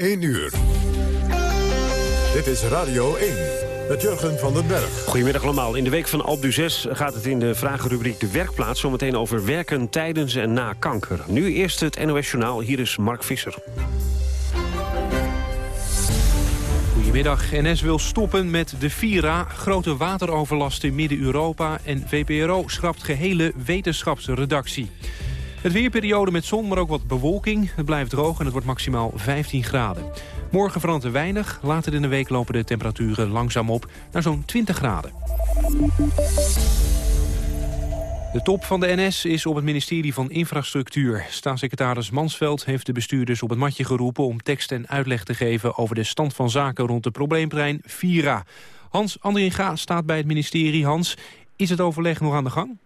1 uur. Dit is Radio 1 met Jurgen van den Berg. Goedemiddag allemaal. In de week van Albu 6 gaat het in de vragenrubriek De Werkplaats... zometeen over werken tijdens en na kanker. Nu eerst het NOS Journaal. Hier is Mark Visser. Goedemiddag. NS wil stoppen met de Vira, grote wateroverlast in Midden-Europa... en VPRO schrapt gehele wetenschapsredactie. Het weerperiode met zon, maar ook wat bewolking. Het blijft droog en het wordt maximaal 15 graden. Morgen verandert er weinig. Later in de week lopen de temperaturen langzaam op naar zo'n 20 graden. De top van de NS is op het ministerie van Infrastructuur. Staatssecretaris Mansveld heeft de bestuurders op het matje geroepen... om tekst en uitleg te geven over de stand van zaken rond de probleemtrein Vira. Hans Andringa staat bij het ministerie. Hans, is het overleg nog aan de gang?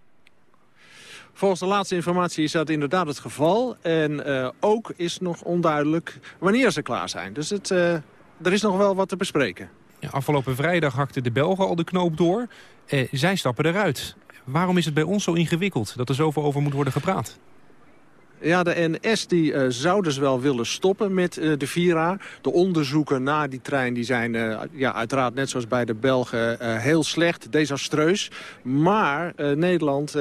Volgens de laatste informatie is dat inderdaad het geval. En uh, ook is nog onduidelijk wanneer ze klaar zijn. Dus het, uh, er is nog wel wat te bespreken. Ja, afgelopen vrijdag hakten de Belgen al de knoop door. Uh, zij stappen eruit. Waarom is het bij ons zo ingewikkeld dat er zoveel over moet worden gepraat? Ja, de NS die, uh, zou dus wel willen stoppen met uh, de Vira. De onderzoeken naar die trein die zijn uh, ja, uiteraard net zoals bij de Belgen heel slecht, desastreus. Maar Nederland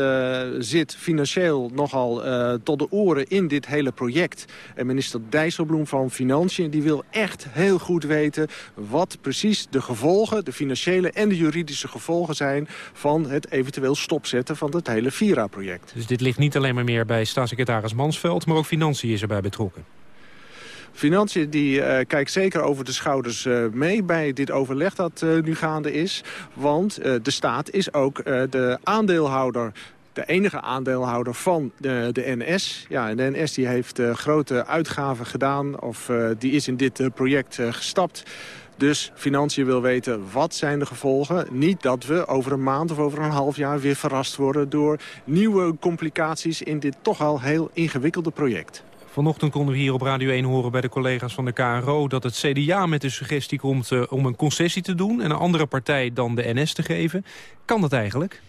zit financieel nogal tot de oren in dit hele project. En minister Dijsselbloem van Financiën die wil echt heel goed weten... wat precies de gevolgen, de financiële en de juridische gevolgen zijn... van het eventueel stopzetten van het hele Vira-project. Dus dit ligt niet alleen maar meer bij staatssecretaris Mans maar ook Financiën is erbij betrokken. Financiën die, uh, kijkt zeker over de schouders uh, mee bij dit overleg dat uh, nu gaande is. Want de staat is ook de aandeelhouder de enige aandeelhouder van de, de NS. Ja, de NS die heeft grote uitgaven gedaan of die is in dit project gestapt. Dus Financiën wil weten wat zijn de gevolgen. Niet dat we over een maand of over een half jaar weer verrast worden... door nieuwe complicaties in dit toch al heel ingewikkelde project. Vanochtend konden we hier op Radio 1 horen bij de collega's van de KRO... dat het CDA met de suggestie komt uh, om een concessie te doen... en een andere partij dan de NS te geven. Kan dat eigenlijk?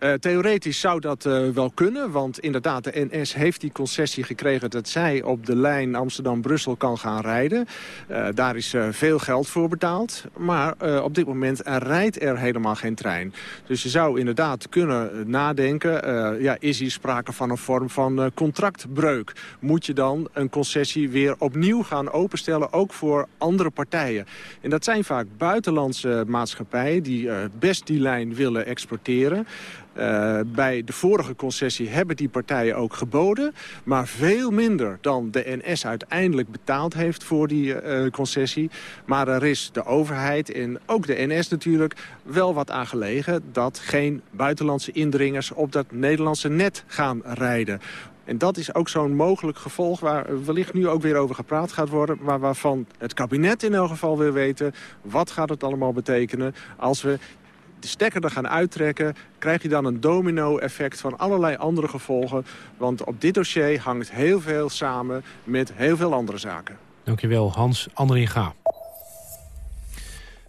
Uh, theoretisch zou dat uh, wel kunnen, want inderdaad, de NS heeft die concessie gekregen... dat zij op de lijn Amsterdam-Brussel kan gaan rijden. Uh, daar is veel geld voor betaald, maar op dit moment rijdt er helemaal geen trein. Dus je zou inderdaad kunnen nadenken, ja, is hier sprake van een vorm van contractbreuk? Moet je dan een concessie weer opnieuw gaan openstellen, ook voor andere partijen? En dat zijn vaak buitenlandse maatschappijen die best die lijn willen exporteren... Uh, bij de vorige concessie hebben die partijen ook geboden. Maar veel minder dan de NS uiteindelijk betaald heeft voor die uh, concessie. Maar er is de overheid en ook de NS natuurlijk wel wat aan gelegen... dat geen buitenlandse indringers op dat Nederlandse net gaan rijden. En dat is ook zo'n mogelijk gevolg waar wellicht nu ook weer over gepraat gaat worden... maar waarvan het kabinet in elk geval wil weten... wat gaat het allemaal betekenen als we de stekker er gaan uittrekken... krijg je dan een domino-effect van allerlei andere gevolgen. Want op dit dossier hangt heel veel samen met heel veel andere zaken. Dankjewel, Hans Andringa.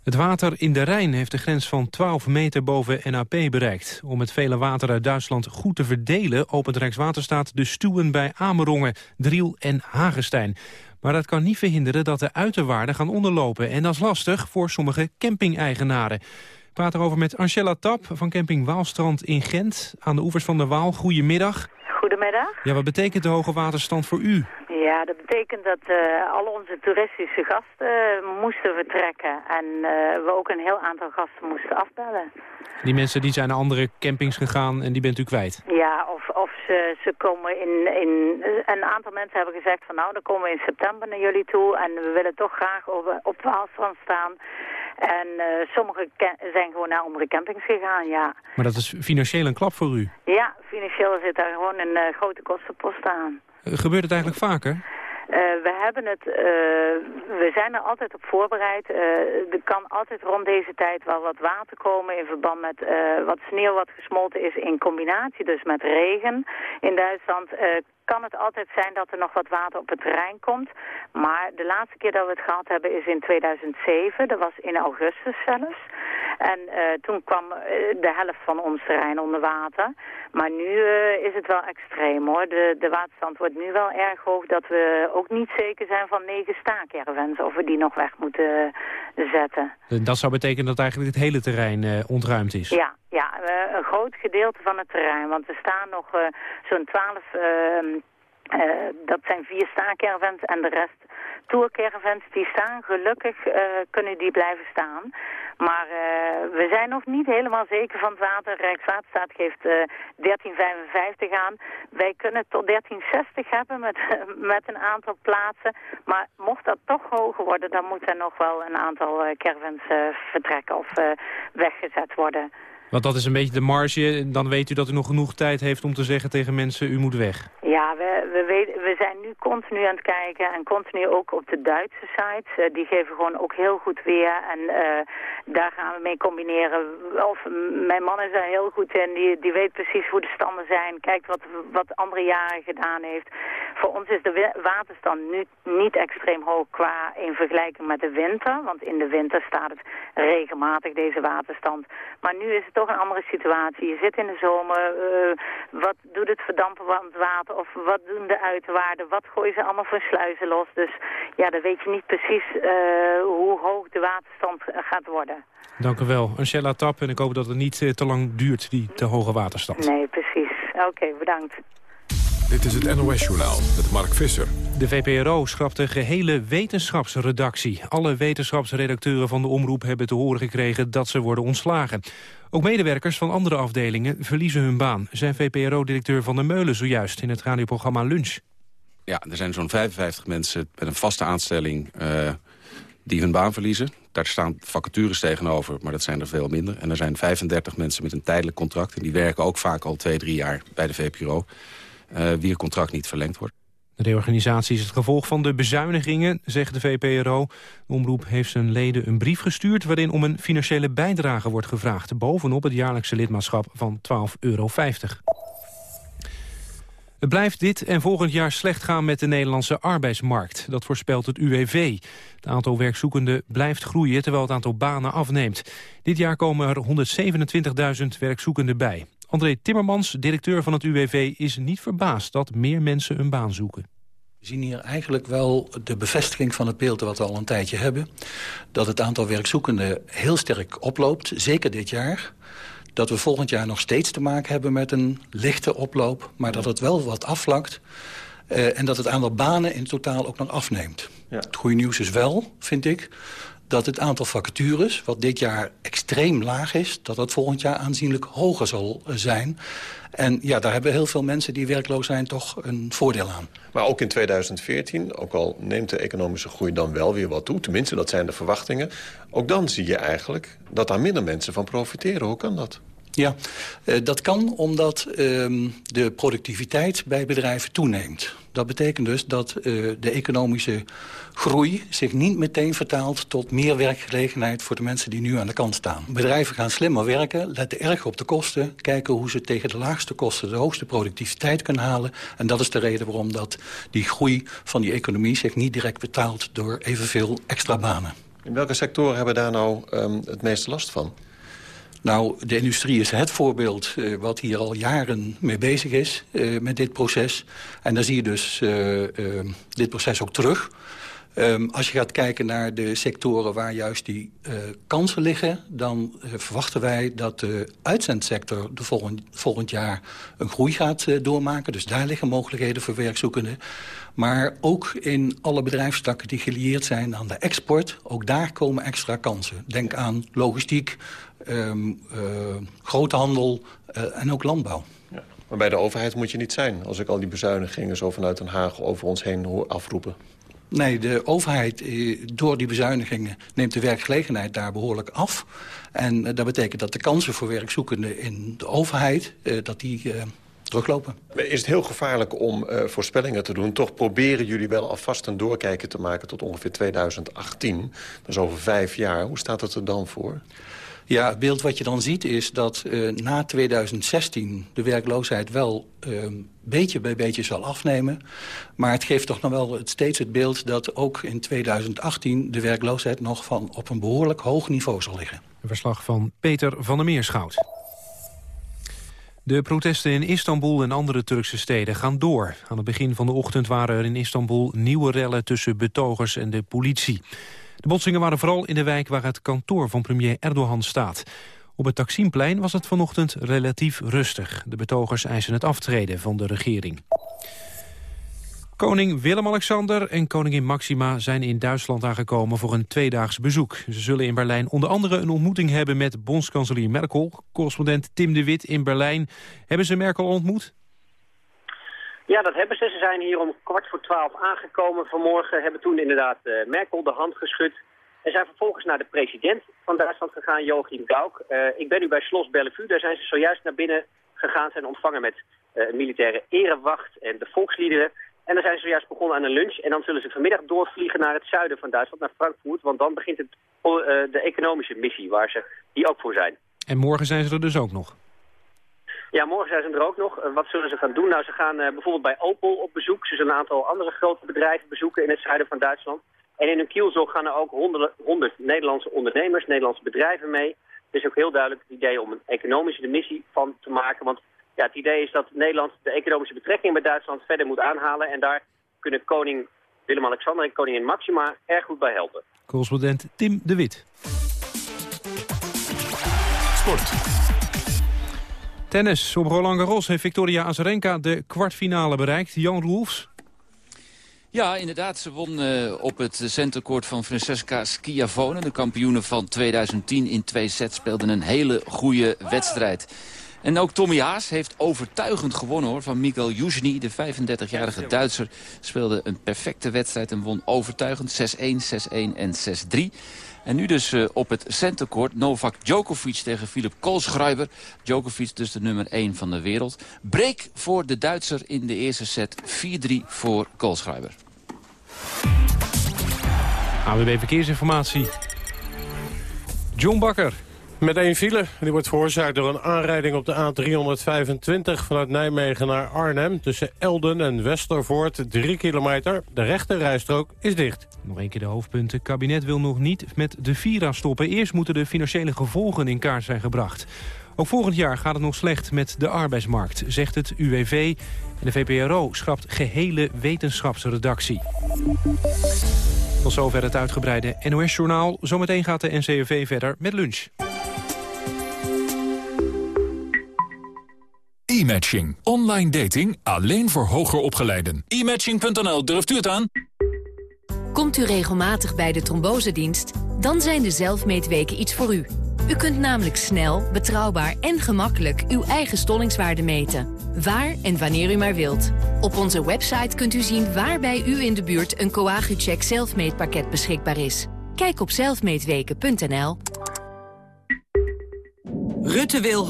Het water in de Rijn heeft de grens van 12 meter boven NAP bereikt. Om het vele water uit Duitsland goed te verdelen... opent Rijkswaterstaat de stuwen bij Amerongen, Driel en Hagestein. Maar dat kan niet verhinderen dat de uiterwaarden gaan onderlopen. En dat is lastig voor sommige camping-eigenaren praat erover met Angela Tap van camping Waalstrand in Gent... aan de oevers van de Waal. Goedemiddag. Goedemiddag. Ja, wat betekent de hoge waterstand voor u? Ja, dat betekent dat uh, al onze toeristische gasten uh, moesten vertrekken. En uh, we ook een heel aantal gasten moesten afbellen. Die mensen die zijn naar andere campings gegaan en die bent u kwijt? Ja, of, of ze, ze komen in, in... Een aantal mensen hebben gezegd van nou, dan komen we in september naar jullie toe. En we willen toch graag op, op Waalstrand staan. En sommigen zijn gewoon naar andere campings gegaan, ja. Maar dat is financieel een klap voor u? Ja, financieel zit daar gewoon een grote kostenpost aan. Uh, gebeurt het eigenlijk vaker? we hebben het, we zijn er altijd op voorbereid. er kan altijd rond deze tijd wel wat water komen in verband met wat sneeuw wat gesmolten is in combinatie dus met regen. In Duitsland kan het altijd zijn dat er nog wat water op het terrein komt. Maar de laatste keer dat we het gehad hebben is in 2007. Dat was in augustus zelfs. En uh, toen kwam uh, de helft van ons terrein onder water. Maar nu uh, is het wel extreem hoor. De, de waterstand wordt nu wel erg hoog dat we ook niet zeker zijn van negen staakervens. Of we die nog weg moeten zetten. Dat zou betekenen dat eigenlijk het hele terrein ontruimd is? Ja, ja een groot gedeelte van het terrein. Want er staan nog zo'n twaalf... Uh, dat zijn vier staakervens en de rest tourcaravans die staan. Gelukkig uh, kunnen die blijven staan. Maar uh, we zijn nog niet helemaal zeker van het water. Rijkswaterstaat geeft uh, eh, 13,55 aan. Wij kunnen tot 13,60 hebben met, met een aantal plaatsen. Maar mocht dat toch hoger worden, dan moet er nog wel een aantal caravans vertrekken of weggezet worden. Want dat is een beetje de marge. Dan weet u dat u nog genoeg tijd heeft om te zeggen tegen mensen, u moet weg. We, we, zijn nu continu aan het kijken en continu ook op de Duitse sites. Uh, die geven gewoon ook heel goed weer en uh, daar gaan we mee combineren. Of mijn man is er heel goed in, die, die weet precies hoe de standen zijn. Kijkt wat, wat andere jaren gedaan heeft. Voor ons is de waterstand nu niet extreem hoog qua in vergelijking met de winter. Want in de winter staat het regelmatig, deze waterstand. Maar nu is het toch een andere situatie. Je zit in de zomer, uh, wat doet het verdampen van het water of wat doen de uiterwaarden, wat gooien ze allemaal voor sluizen los. Dus ja, dan weet je niet precies uh, hoe hoog de waterstand gaat worden. Dank u wel, Angela Tap. En ik hoop dat het niet uh, te lang duurt, die te hoge waterstand. Nee, precies. Oké, okay, bedankt. Dit is het NOS-journaal met Mark Visser. De VPRO schrapt de gehele wetenschapsredactie. Alle wetenschapsredacteuren van de omroep hebben te horen gekregen dat ze worden ontslagen. Ook medewerkers van andere afdelingen verliezen hun baan... zijn VPRO-directeur Van der Meulen zojuist in het radioprogramma Lunch. Ja, er zijn zo'n 55 mensen met een vaste aanstelling uh, die hun baan verliezen. Daar staan vacatures tegenover, maar dat zijn er veel minder. En er zijn 35 mensen met een tijdelijk contract... en die werken ook vaak al twee, drie jaar bij de VPRO... Uh, wie het contract niet verlengd wordt. De reorganisatie is het gevolg van de bezuinigingen, zegt de VPRO. De omroep heeft zijn leden een brief gestuurd... waarin om een financiële bijdrage wordt gevraagd... bovenop het jaarlijkse lidmaatschap van 12,50 euro. Het blijft dit en volgend jaar slecht gaan met de Nederlandse arbeidsmarkt. Dat voorspelt het UWV. Het aantal werkzoekenden blijft groeien terwijl het aantal banen afneemt. Dit jaar komen er 127.000 werkzoekenden bij. André Timmermans, directeur van het UWV, is niet verbaasd dat meer mensen een baan zoeken. We zien hier eigenlijk wel de bevestiging van het beeld wat we al een tijdje hebben. Dat het aantal werkzoekenden heel sterk oploopt, zeker dit jaar. Dat we volgend jaar nog steeds te maken hebben met een lichte oploop... maar dat het wel wat afvlakt. Uh, en dat het aantal banen in totaal ook nog afneemt. Ja. Het goede nieuws is wel, vind ik dat het aantal vacatures, wat dit jaar extreem laag is... dat dat volgend jaar aanzienlijk hoger zal zijn. En ja, daar hebben heel veel mensen die werkloos zijn toch een voordeel aan. Maar ook in 2014, ook al neemt de economische groei dan wel weer wat toe... tenminste, dat zijn de verwachtingen... ook dan zie je eigenlijk dat daar minder mensen van profiteren. Hoe kan dat? Ja, uh, dat kan omdat uh, de productiviteit bij bedrijven toeneemt. Dat betekent dus dat uh, de economische groei zich niet meteen vertaalt tot meer werkgelegenheid voor de mensen die nu aan de kant staan. Bedrijven gaan slimmer werken, letten erg op de kosten, kijken hoe ze tegen de laagste kosten de hoogste productiviteit kunnen halen. En dat is de reden waarom dat die groei van die economie zich niet direct betaalt door evenveel extra banen. In welke sectoren hebben daar nou um, het meeste last van? Nou, de industrie is het voorbeeld uh, wat hier al jaren mee bezig is uh, met dit proces. En dan zie je dus uh, dit proces ook terug. Um, als je gaat kijken naar de sectoren waar juist die kansen liggen... dan verwachten wij dat de uitzendsector de volgend, volgend jaar een groei gaat doormaken. Dus daar liggen mogelijkheden voor werkzoekenden. Maar ook in alle bedrijfstakken die gelieerd zijn aan de export... ook daar komen extra kansen. Denk aan logistiek, um, groothandel en ook landbouw. Ja. Maar bij de overheid moet je niet zijn... als ik al die bezuinigingen zo vanuit Den Haag over ons heen hoor afroepen. Nee, de overheid, eh, door die bezuinigingen neemt de werkgelegenheid daar behoorlijk af. En eh, dat betekent dat de kansen voor werkzoekenden in de overheid, eh, dat die teruglopen. Is het heel gevaarlijk om uh, voorspellingen te doen? Toch proberen jullie wel alvast een doorkijken te maken tot ongeveer 2018. Dat is over vijf jaar. Hoe staat het er dan voor? Ja, het beeld wat je dan ziet is dat uh, na 2016 de werkloosheid wel uh, beetje bij beetje zal afnemen. Maar het geeft toch nog wel steeds het beeld dat ook in 2018 de werkloosheid nog van op een behoorlijk hoog niveau zal liggen. Een verslag van Peter van der Meerschout. De protesten in Istanbul en andere Turkse steden gaan door. Aan het begin van de ochtend waren er in Istanbul nieuwe rellen tussen betogers en de politie. De botsingen waren vooral in de wijk waar het kantoor van premier Erdogan staat. Op het Taksimplein was het vanochtend relatief rustig. De betogers eisen het aftreden van de regering. Koning Willem-Alexander en koningin Maxima zijn in Duitsland aangekomen voor een tweedaags bezoek. Ze zullen in Berlijn onder andere een ontmoeting hebben met bondskanselier Merkel. Correspondent Tim de Wit in Berlijn. Hebben ze Merkel ontmoet? Ja, dat hebben ze. Ze zijn hier om kwart voor twaalf aangekomen vanmorgen. Hebben toen inderdaad uh, Merkel de hand geschud. En zijn vervolgens naar de president van Duitsland gegaan, Joachim Gauck. Uh, ik ben nu bij Schloss Bellevue. Daar zijn ze zojuist naar binnen gegaan. Zijn ontvangen met een militaire erewacht en de volksliederen. En dan zijn ze zojuist begonnen aan een lunch. En dan zullen ze vanmiddag doorvliegen naar het zuiden van Duitsland, naar Frankfurt. Want dan begint het, de economische missie waar ze hier ook voor zijn. En morgen zijn ze er dus ook nog? Ja, morgen zijn ze er ook nog. Uh, wat zullen ze gaan doen? Nou, ze gaan uh, bijvoorbeeld bij Opel op bezoek. Ze zullen een aantal andere grote bedrijven bezoeken in het zuiden van Duitsland. En in hun kielzog gaan er ook honderd Nederlandse ondernemers, Nederlandse bedrijven mee. Het is ook heel duidelijk het idee om een economische missie van te maken. Want ja, het idee is dat Nederland de economische betrekkingen met Duitsland verder moet aanhalen. En daar kunnen koning Willem-Alexander en koningin Maxima erg goed bij helpen. Correspondent Tim de Wit. Sport. Tennis. Op Roland Garros heeft Victoria Azarenka de kwartfinale bereikt. Jan Roelfs. Ja, inderdaad. Ze won uh, op het centercourt van Francesca Schiavone. De kampioene van 2010 in twee sets speelde een hele goede wedstrijd. En ook Tommy Haas heeft overtuigend gewonnen hoor, van Mikael Jusny. De 35-jarige Duitser speelde een perfecte wedstrijd en won overtuigend 6-1, 6-1 en 6-3. En nu dus uh, op het centercourt Novak Djokovic tegen Filip Koolschreiber. Djokovic dus de nummer 1 van de wereld. Break voor de Duitser in de eerste set. 4-3 voor Koolschreiber. AWB Verkeersinformatie. John Bakker. Met één file. Die wordt veroorzaakt door een aanrijding op de A325 vanuit Nijmegen naar Arnhem. Tussen Elden en Westervoort, 3 kilometer. De rechte rijstrook is dicht. Nog een keer de hoofdpunten. Kabinet wil nog niet met de Vira stoppen. Eerst moeten de financiële gevolgen in kaart zijn gebracht. Ook volgend jaar gaat het nog slecht met de arbeidsmarkt, zegt het UWV. En de VPRO schrapt gehele wetenschapsredactie. Tot zover het uitgebreide NOS-journaal. Zometeen gaat de NCRV verder met lunch. E-matching. Online dating alleen voor hoger opgeleiden. E-matching.nl, durft u het aan? Komt u regelmatig bij de trombosedienst? Dan zijn de zelfmeetweken iets voor u. U kunt namelijk snel, betrouwbaar en gemakkelijk uw eigen stollingswaarde meten. Waar en wanneer u maar wilt. Op onze website kunt u zien waar bij u in de buurt een Coagucheck zelfmeetpakket beschikbaar is. Kijk op zelfmeetweken.nl. Rutte wil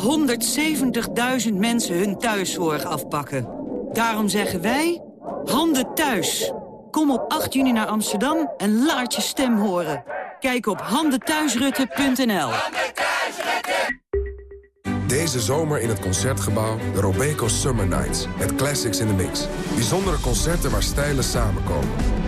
170.000 mensen hun thuiszorg afpakken. Daarom zeggen wij, handen thuis. Kom op 8 juni naar Amsterdam en laat je stem horen. Kijk op handenthuisrutte.nl. Deze zomer in het Concertgebouw de Robeco Summer Nights. Met classics in the mix. Bijzondere concerten waar stijlen samenkomen.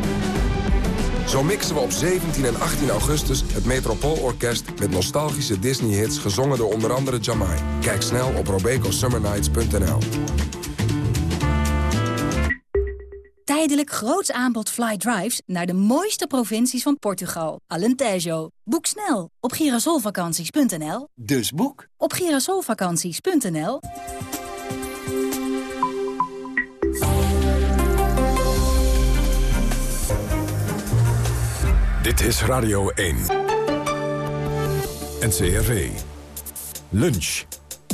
Zo mixen we op 17 en 18 augustus het Metropoolorkest... met nostalgische Disney-hits gezongen door onder andere Jamai. Kijk snel op robecosummernights.nl. Tijdelijk groots aanbod fly drives naar de mooiste provincies van Portugal. Alentejo. Boek snel op girasolvakanties.nl. Dus boek op girasolvakanties.nl. Dit is Radio 1. NCRV. Lunch.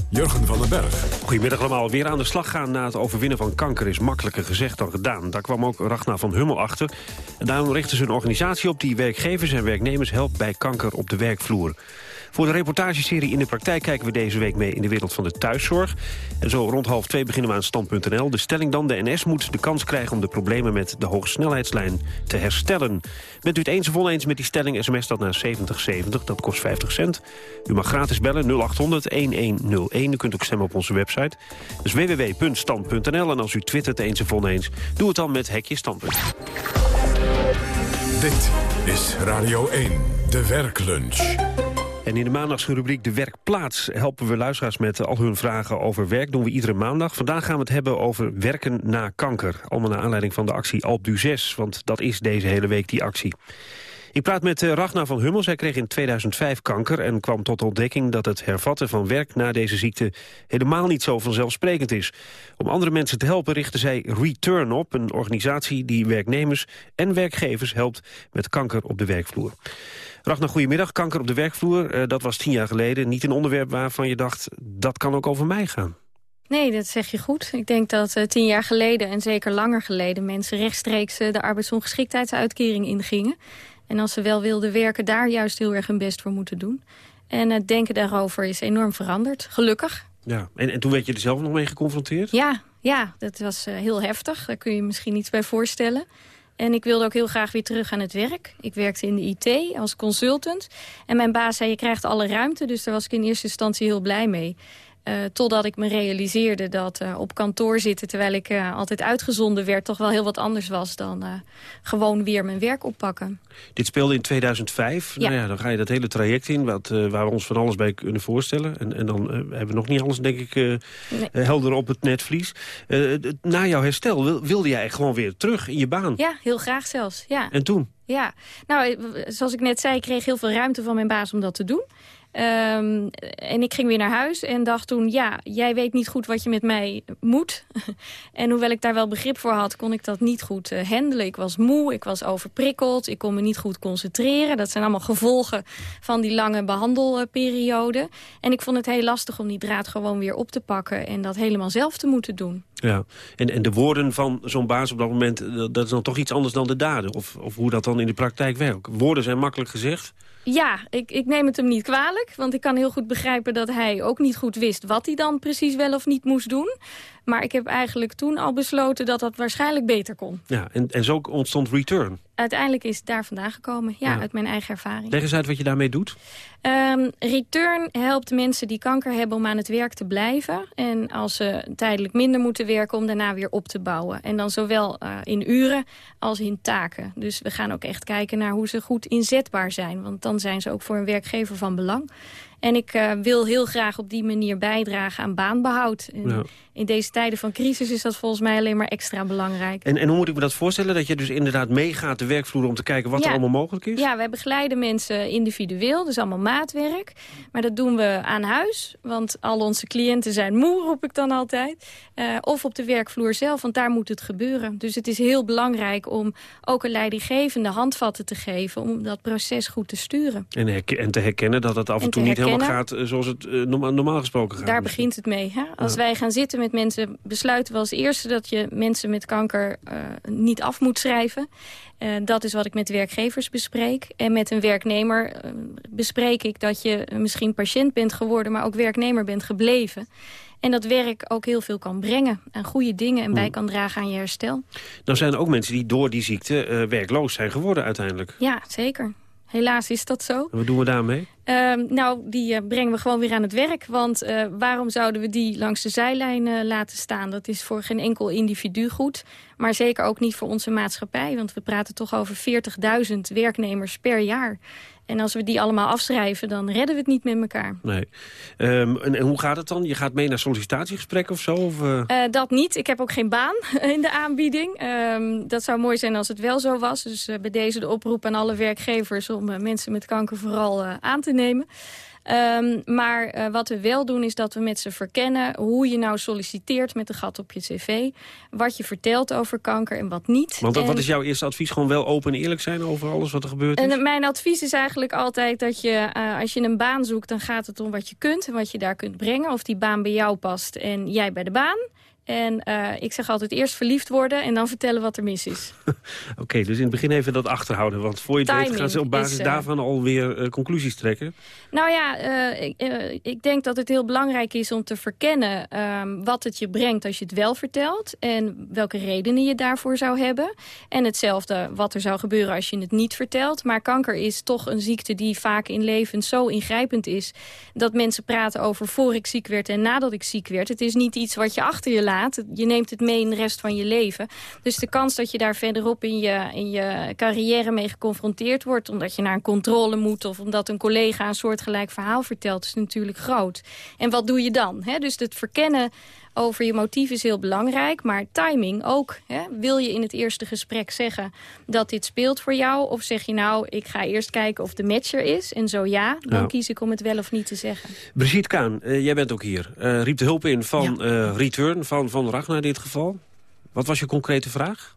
Jurgen van den Berg. Goedemiddag allemaal. Weer aan de slag gaan na het overwinnen van kanker is makkelijker gezegd dan gedaan. Daar kwam ook Ragnar van Hummel achter. En daarom richten ze een organisatie op die werkgevers en werknemers helpt bij kanker op de werkvloer. Voor de reportageserie In de Praktijk kijken we deze week mee in de wereld van de thuiszorg. En zo rond half twee beginnen we aan stand.nl. De stelling dan, de NS moet de kans krijgen om de problemen met de hogesnelheidslijn te herstellen. Bent u het eens of oneens met die stelling, sms dat naar 7070, dat kost 50 cent. U mag gratis bellen 0800-1101. U kunt ook stemmen op onze website. Dus www.stand.nl. En als u twittert eens of oneens, doe het dan met Hekje Standpunt. Dit is Radio 1, de werklunch. En in de maandagsrubriek De Werkplaats helpen we luisteraars met al hun vragen over werk. doen we iedere maandag. Vandaag gaan we het hebben over werken na kanker. Allemaal naar aanleiding van de actie Alp du 6, want dat is deze hele week die actie. Ik praat met eh, Ragnar van Hummels. Hij kreeg in 2005 kanker en kwam tot ontdekking dat het hervatten van werk na deze ziekte helemaal niet zo vanzelfsprekend is. Om andere mensen te helpen richtte zij Return op, een organisatie die werknemers en werkgevers helpt met kanker op de werkvloer. Ragnar, goedemiddag. Kanker op de werkvloer, eh, dat was tien jaar geleden. Niet een onderwerp waarvan je dacht, dat kan ook over mij gaan. Nee, dat zeg je goed. Ik denk dat uh, tien jaar geleden en zeker langer geleden... mensen rechtstreeks de arbeidsongeschiktheidsuitkering ingingen. En als ze wel wilden werken, daar juist heel erg hun best voor moeten doen. En het denken daarover is enorm veranderd, gelukkig. Ja, en, en toen werd je er zelf nog mee geconfronteerd? Ja, ja dat was heel heftig. Daar kun je je misschien iets bij voorstellen. En ik wilde ook heel graag weer terug aan het werk. Ik werkte in de IT als consultant. En mijn baas zei, je krijgt alle ruimte. Dus daar was ik in eerste instantie heel blij mee. Uh, totdat ik me realiseerde dat uh, op kantoor zitten... terwijl ik uh, altijd uitgezonden werd... toch wel heel wat anders was dan gewoon weer mijn werk oppakken. Dit speelde in 2005. Ja. Nou ja, dan ga je dat hele traject in... Wat, waar we ons van alles bij kunnen voorstellen. En, en dan hebben we nog niet alles, denk ik, nee. helder op het netvlies. na jouw herstel wilde jij gewoon weer terug in je baan. Ja, heel graag zelfs. Ja. En toen? Ja, nou, zoals ik net zei, ik kreeg heel veel ruimte van mijn baas om dat te doen. Um, en ik ging weer naar huis en dacht toen... ja, jij weet niet goed wat je met mij moet. en hoewel ik daar wel begrip voor had... kon ik dat niet goed uh, handelen. Ik was moe, ik was overprikkeld, ik kon me niet goed concentreren. Dat zijn allemaal gevolgen van die lange behandelperiode. En ik vond het heel lastig om die draad gewoon weer op te pakken... en dat helemaal zelf te moeten doen. Ja, en, en de woorden van zo'n baas op dat moment... dat is dan toch iets anders dan de daden? Of, of hoe dat dan in de praktijk werkt? Woorden zijn makkelijk gezegd... Ja, ik, ik neem het hem niet kwalijk. Want ik kan heel goed begrijpen dat hij ook niet goed wist... wat hij dan precies wel of niet moest doen. Maar ik heb eigenlijk toen al besloten dat dat waarschijnlijk beter kon. Ja, en, en zo ontstond Return. Uiteindelijk is het daar vandaan gekomen, ja, uit mijn eigen ervaring. Leg eens uit wat je daarmee doet. Um, Return helpt mensen die kanker hebben om aan het werk te blijven. En als ze tijdelijk minder moeten werken, om daarna weer op te bouwen. En dan zowel uh, in uren als in taken. Dus we gaan ook echt kijken naar hoe ze goed inzetbaar zijn. Want dan zijn ze ook voor een werkgever van belang. En ik uh, wil heel graag op die manier bijdragen aan baanbehoud. Ja. In deze tijden van crisis is dat volgens mij alleen maar extra belangrijk. En, en hoe moet ik me dat voorstellen? Dat je dus inderdaad meegaat de werkvloer om te kijken wat ja. er allemaal mogelijk is? Ja, wij begeleiden mensen individueel, dus allemaal maatwerk. Maar dat doen we aan huis, want al onze cliënten zijn moe, roep ik dan altijd. Uh, of op de werkvloer zelf, want daar moet het gebeuren. Dus het is heel belangrijk om ook een leidinggevende handvatten te geven... om dat proces goed te sturen. En, en te herkennen dat het af en, en toe niet helemaal gaat eh, zoals het uh, normaal, normaal, gesproken gaat. Daar begint het mee. Hè? Als ja. wij gaan zitten met mensen, besluiten we als eerste... dat je mensen met kanker uh, niet af moet schrijven. Uh, dat is wat ik met werkgevers bespreek. En met een werknemer uh, bespreek ik dat je misschien patiënt bent geworden... maar ook werknemer bent gebleven. En dat werk ook heel veel kan brengen aan goede dingen... en bij kan dragen aan je herstel. Nou zijn er ook mensen die door die ziekte werkloos zijn geworden uiteindelijk. Ja, zeker. Helaas is dat zo. En wat doen we daarmee? Uh, nou, die uh, brengen we gewoon weer aan het werk. Want uh, waarom zouden we die langs de zijlijn laten staan? Dat is voor geen enkel individu goed. Maar zeker ook niet voor onze maatschappij. Want we praten toch over 40.000 werknemers per jaar. En als we die allemaal afschrijven, dan redden we het niet met elkaar. Nee. Um, en, en, hoe gaat het dan? Je gaat mee naar sollicitatiegesprekken of zo? Of, uh... Uh, dat niet. Ik heb ook geen baan in de aanbieding. Um, dat zou mooi zijn als het wel zo was. Dus uh, bij deze de oproep aan alle werkgevers... om mensen met kanker vooral aan te nemen. Um, maar uh, wat we wel doen is dat we met ze verkennen hoe je nou solliciteert met de gat op je cv. Wat je vertelt over kanker en wat niet. Want en, wat is jouw eerste advies? Gewoon wel open en eerlijk zijn over alles wat er gebeurt? En mijn advies is eigenlijk altijd dat je, uh, als je een baan zoekt... dan gaat het om wat je kunt en wat je daar kunt brengen. Of die baan bij jou past en jij bij de baan. En uh, ik zeg altijd eerst verliefd worden en dan vertellen wat er mis is. Oké, okay, dus in het begin even dat achterhouden. Want voor je het weet gaan ze op basis is, uh, daarvan alweer uh, conclusies trekken. Nou ja, ik, ik, denk dat het heel belangrijk is om te verkennen um, wat het je brengt als je het wel vertelt. En welke redenen je daarvoor zou hebben. En hetzelfde wat er zou gebeuren als je het niet vertelt. Maar kanker is toch een ziekte die vaak in levens zo ingrijpend is. Dat mensen praten over voor ik ziek werd en nadat ik ziek werd. Het is niet iets wat je achter je laat. Je neemt het mee in de rest van je leven. Dus de kans dat je daar verderop in je, in je carrière mee geconfronteerd wordt... omdat je naar een controle moet of omdat een collega een soortgelijk verhaal vertelt... is natuurlijk groot. En wat doe je dan? Dus het verkennen over je motief is heel belangrijk, maar timing ook. Hè? Wil je in het eerste gesprek zeggen dat dit speelt voor jou? Of zeg je nou, ik ga eerst kijken of de match er is. En zo ja, dan nou. kies ik om het wel of niet te zeggen. Brigitte Kaan, uh, jij bent ook hier. Uh, riep de hulp in van ja. uh, Return, van, van Ragnar in dit geval. Wat was je concrete vraag?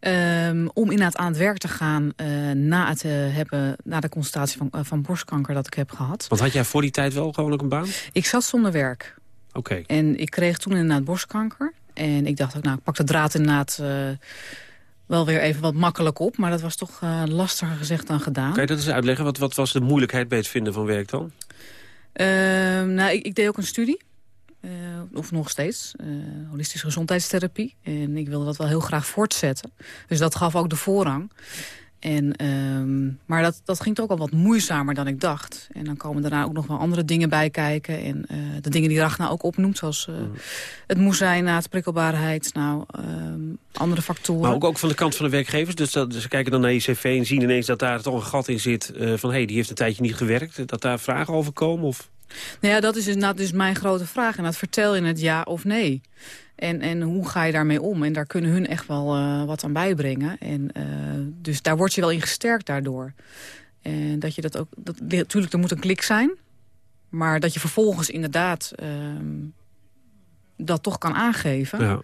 Um, om inderdaad aan het werk te gaan uh, na, het, uh, hebben, na de constatatie van, uh, van borstkanker dat ik heb gehad. Want had jij voor die tijd wel gewoon ook een baan? Ik zat zonder werk. Okay. En ik kreeg toen inderdaad borstkanker. En ik dacht ook, nou, ik pak de draad inderdaad uh, wel weer even wat makkelijk op. Maar dat was toch uh, lastiger gezegd dan gedaan. Kan je dat eens uitleggen? Wat, wat was de moeilijkheid bij het vinden van werk dan? Uh, nou, ik, ik, deed ook een studie. Uh, of nog steeds. holistische gezondheidstherapie. En ik wilde dat wel heel graag voortzetten. Dus dat gaf ook de voorrang. En, um, maar dat, dat ging toch ook al wat moeizamer dan ik dacht. En dan komen daarna ook nog wel andere dingen bij kijken. En uh, de dingen die Ragna ook opnoemt, zoals uh, het moe zijn, na het prikkelbaarheid, nou, um, andere factoren. Maar ook, ook van de kant van de werkgevers. Dus dat, ze kijken dan naar je cv en zien ineens dat daar toch een gat in zit. Uh, van hé, hey, die heeft een tijdje niet gewerkt. Dat daar vragen over komen? Of? Nou ja, dat is dus, dus mijn grote vraag. En dat vertel je het ja of nee. En, en hoe ga je daarmee om? En daar kunnen hun echt wel uh, wat aan bijbrengen. En, uh, dus daar word je wel in gesterkt daardoor. En dat je dat ook... Dat, natuurlijk, er moet een klik zijn. Maar dat je vervolgens inderdaad uh, dat toch kan aangeven. Ja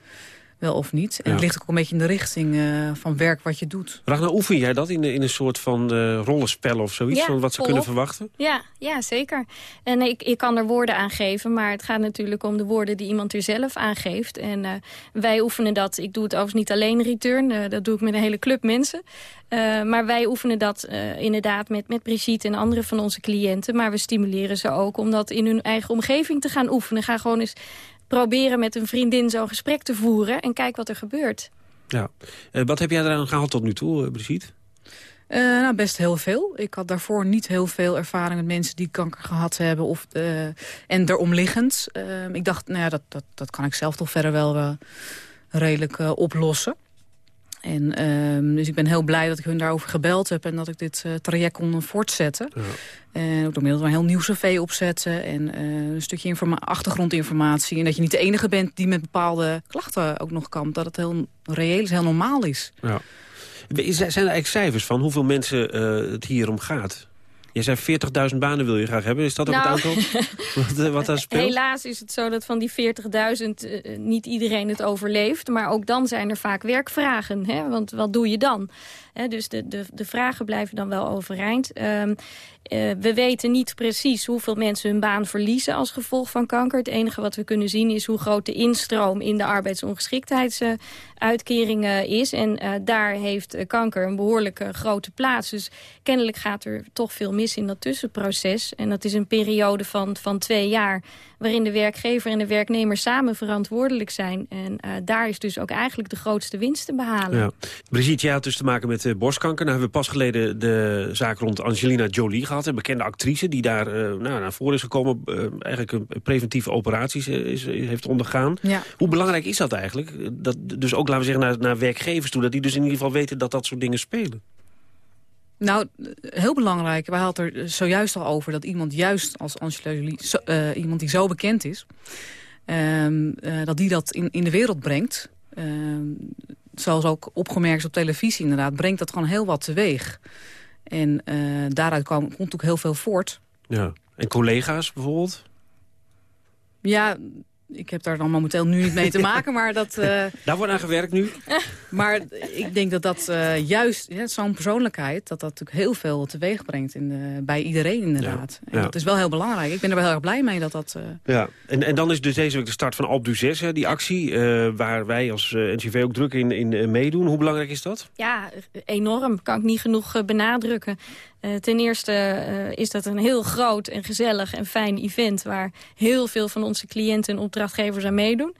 wel of niet. En ja. het ligt ook een beetje in de richting uh, van werk wat je doet. Ragnar, oefen jij dat in, in een soort van uh, rollenspel of zoiets? Ja, van wat ze kunnen verwachten? Ja, ja zeker. En ik, ik kan er woorden aan geven, maar het gaat natuurlijk om de woorden die iemand er zelf aangeeft. En uh, wij oefenen dat. Ik doe het overigens niet alleen return, dat doe ik met een hele club mensen. maar wij oefenen dat inderdaad met, met Brigitte en andere van onze cliënten. Maar we stimuleren ze ook om dat in hun eigen omgeving te gaan oefenen. Ga gewoon eens proberen met een vriendin zo'n gesprek te voeren... en kijk wat er gebeurt. Ja. Uh, wat heb jij eraan gehaald tot nu toe, uh, Brigitte? Uh, nou, best heel veel. Ik had daarvoor niet heel veel ervaring met mensen die kanker gehad hebben. Of, uh, en eromliggend. Uh, ik dacht, nou ja, dat, dat, dat kan ik zelf toch verder wel redelijk oplossen. En, uh, dus ik ben heel blij dat ik hun daarover gebeld heb... en dat ik dit uh, traject kon voortzetten. Ja. En ook door middel van een heel nieuw cv opzetten... en uh, een stukje achtergrondinformatie. En dat je niet de enige bent die met bepaalde klachten ook nog kampt. Dat het heel reëel is, heel normaal is. Ja. Zijn er eigenlijk cijfers van hoeveel mensen uh, het hier om gaat? Je zei 40.000 banen wil je graag hebben. Is dat ook nou, het aantal wat, eh, wat daar speelt? Helaas is het zo dat van die 40.000 uh, niet iedereen het overleeft. Maar ook dan zijn er vaak werkvragen. Hè? Want wat doe je dan? Hè, dus de, de, de vragen blijven dan wel overeind. Um, uh, we weten niet precies hoeveel mensen hun baan verliezen als gevolg van kanker. Het enige wat we kunnen zien is hoe groot de instroom in de arbeidsongeschiktheidsuitkeringen is. En uh, daar heeft kanker een behoorlijke grote plaats. Dus kennelijk gaat er toch veel mis in dat tussenproces. En dat is een periode van, van twee jaar waarin de werkgever en de werknemer samen verantwoordelijk zijn. En uh, daar is dus ook eigenlijk de grootste winst te behalen. Ja. Brigitte, jij had dus te maken met uh, borstkanker. Nou hebben we pas geleden de zaak rond Angelina Jolie gehad. Een bekende actrice die daar uh, nou, naar voren is gekomen. eigenlijk een preventieve operaties is, heeft ondergaan. Ja. Hoe belangrijk is dat eigenlijk? Dat, dus ook, laten we zeggen, naar, naar werkgevers toe. Dat die dus in ieder geval weten dat dat soort dingen spelen. Nou, heel belangrijk. Wij hadden er zojuist al over dat iemand juist als Angela Jolie... Zo, uh, iemand die zo bekend is... Um, uh, dat die dat in, in de wereld brengt. Um, zoals ook opgemerkt op televisie inderdaad... brengt dat gewoon heel wat teweeg. En uh, daaruit kwam, komt ook heel veel voort. Ja. En collega's bijvoorbeeld? Ja, ik heb daar dan momenteel nu niet mee te maken, maar dat... Uh, daar wordt aan gewerkt nu? maar ik denk dat dat uh, juist, ja, zo'n persoonlijkheid... dat dat natuurlijk heel veel teweeg brengt in de, bij iedereen inderdaad. Ja, en ja. dat is wel heel belangrijk. Ik ben er wel heel erg blij mee dat dat... Uh... Ja, en, en dan is dus deze week de start van Alp du 6, hè, die actie... waar wij als NCV ook druk in, in meedoen. Hoe belangrijk is dat? Ja, enorm. Kan ik niet genoeg benadrukken. Uh, ten eerste uh, is dat een heel groot en gezellig en fijn event... waar heel veel van onze cliënten en opdrachtgevers aan meedoen.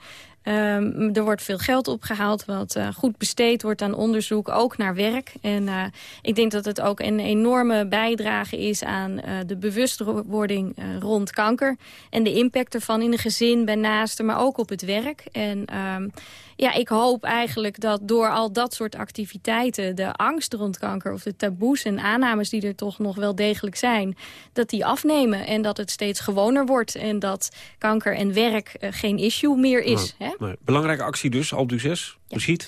Um, er wordt veel geld opgehaald wat uh, goed besteed wordt aan onderzoek, ook naar werk. En uh, ik denk dat het ook een enorme bijdrage is aan uh, de bewustwording rond kanker. En de impact ervan in een gezin, bij naasten, maar ook op het werk. En um, ja, ik hoop eigenlijk dat door al dat soort activiteiten... de angst rond kanker of de taboes en aannames die er toch nog wel degelijk zijn... dat die afnemen en dat het steeds gewoner wordt... en dat kanker en werk geen issue meer is. Nee, nee. Belangrijke actie dus, Alp 6, ja. Brigitte?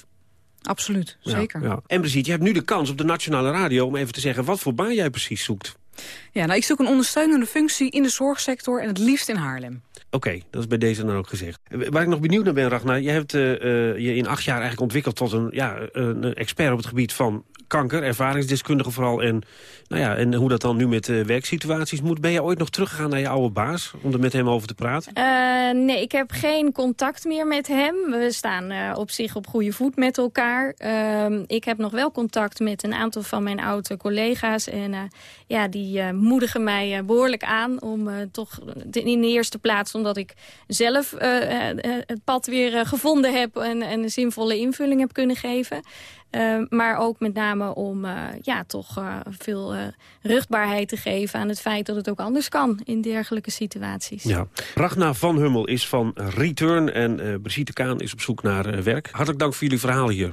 Absoluut, zeker. Ja, ja. En Brigitte, je hebt nu de kans op de Nationale Radio... om even te zeggen wat voor baan jij precies zoekt. Ja, nou, ik zoek een ondersteunende functie in de zorgsector... en het liefst in Haarlem. Oké, okay, dat is bij deze dan ook gezegd. Waar ik nog benieuwd naar ben, Ragnar... je hebt uh, uh, je in acht jaar eigenlijk ontwikkeld tot een, ja, een expert op het gebied van kanker, ervaringsdeskundige vooral... en, nou ja, en hoe dat dan nu met uh, werksituaties moet. Ben je ooit nog teruggegaan naar je oude baas om er met hem over te praten? Uh, nee, ik heb geen contact meer met hem. We staan uh, op zich op goede voet met elkaar. Ehm, ik heb nog wel contact met een aantal van mijn oude collega's. En ja, die moedigen mij behoorlijk aan om toch in de eerste plaats... omdat ik zelf het pad weer gevonden heb en een zinvolle invulling heb kunnen geven... Uh, maar ook met name om uh, ja, toch uh, veel rugbaarheid te geven aan het feit dat het ook anders kan in dergelijke situaties. Ja. Ragna van Hummel is van Return en Brigitte Kaan is op zoek naar werk. Hartelijk dank voor jullie verhaal hier.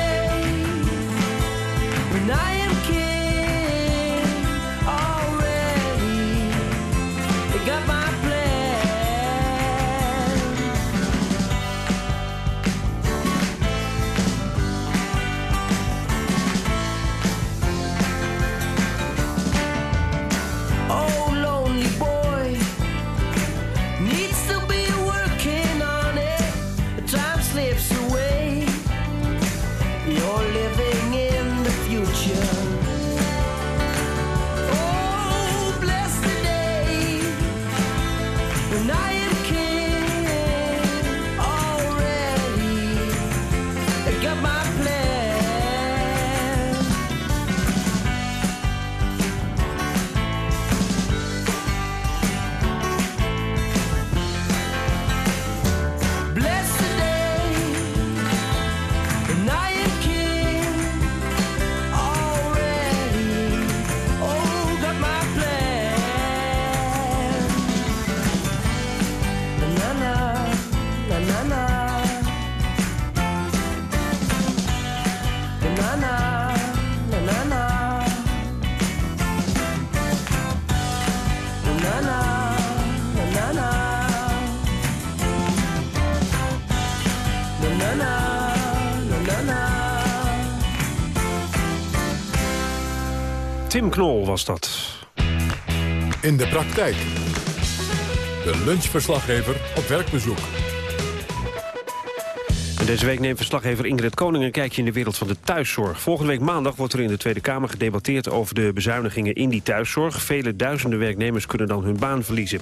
Tim Knol was dat. In de praktijk. De lunchverslaggever op werkbezoek. En deze week neemt verslaggever Ingrid Koning een kijkje in de wereld van de thuiszorg. Volgende week maandag wordt er in de Tweede Kamer gedebatteerd over de bezuinigingen in die thuiszorg. Vele duizenden werknemers kunnen dan hun baan verliezen.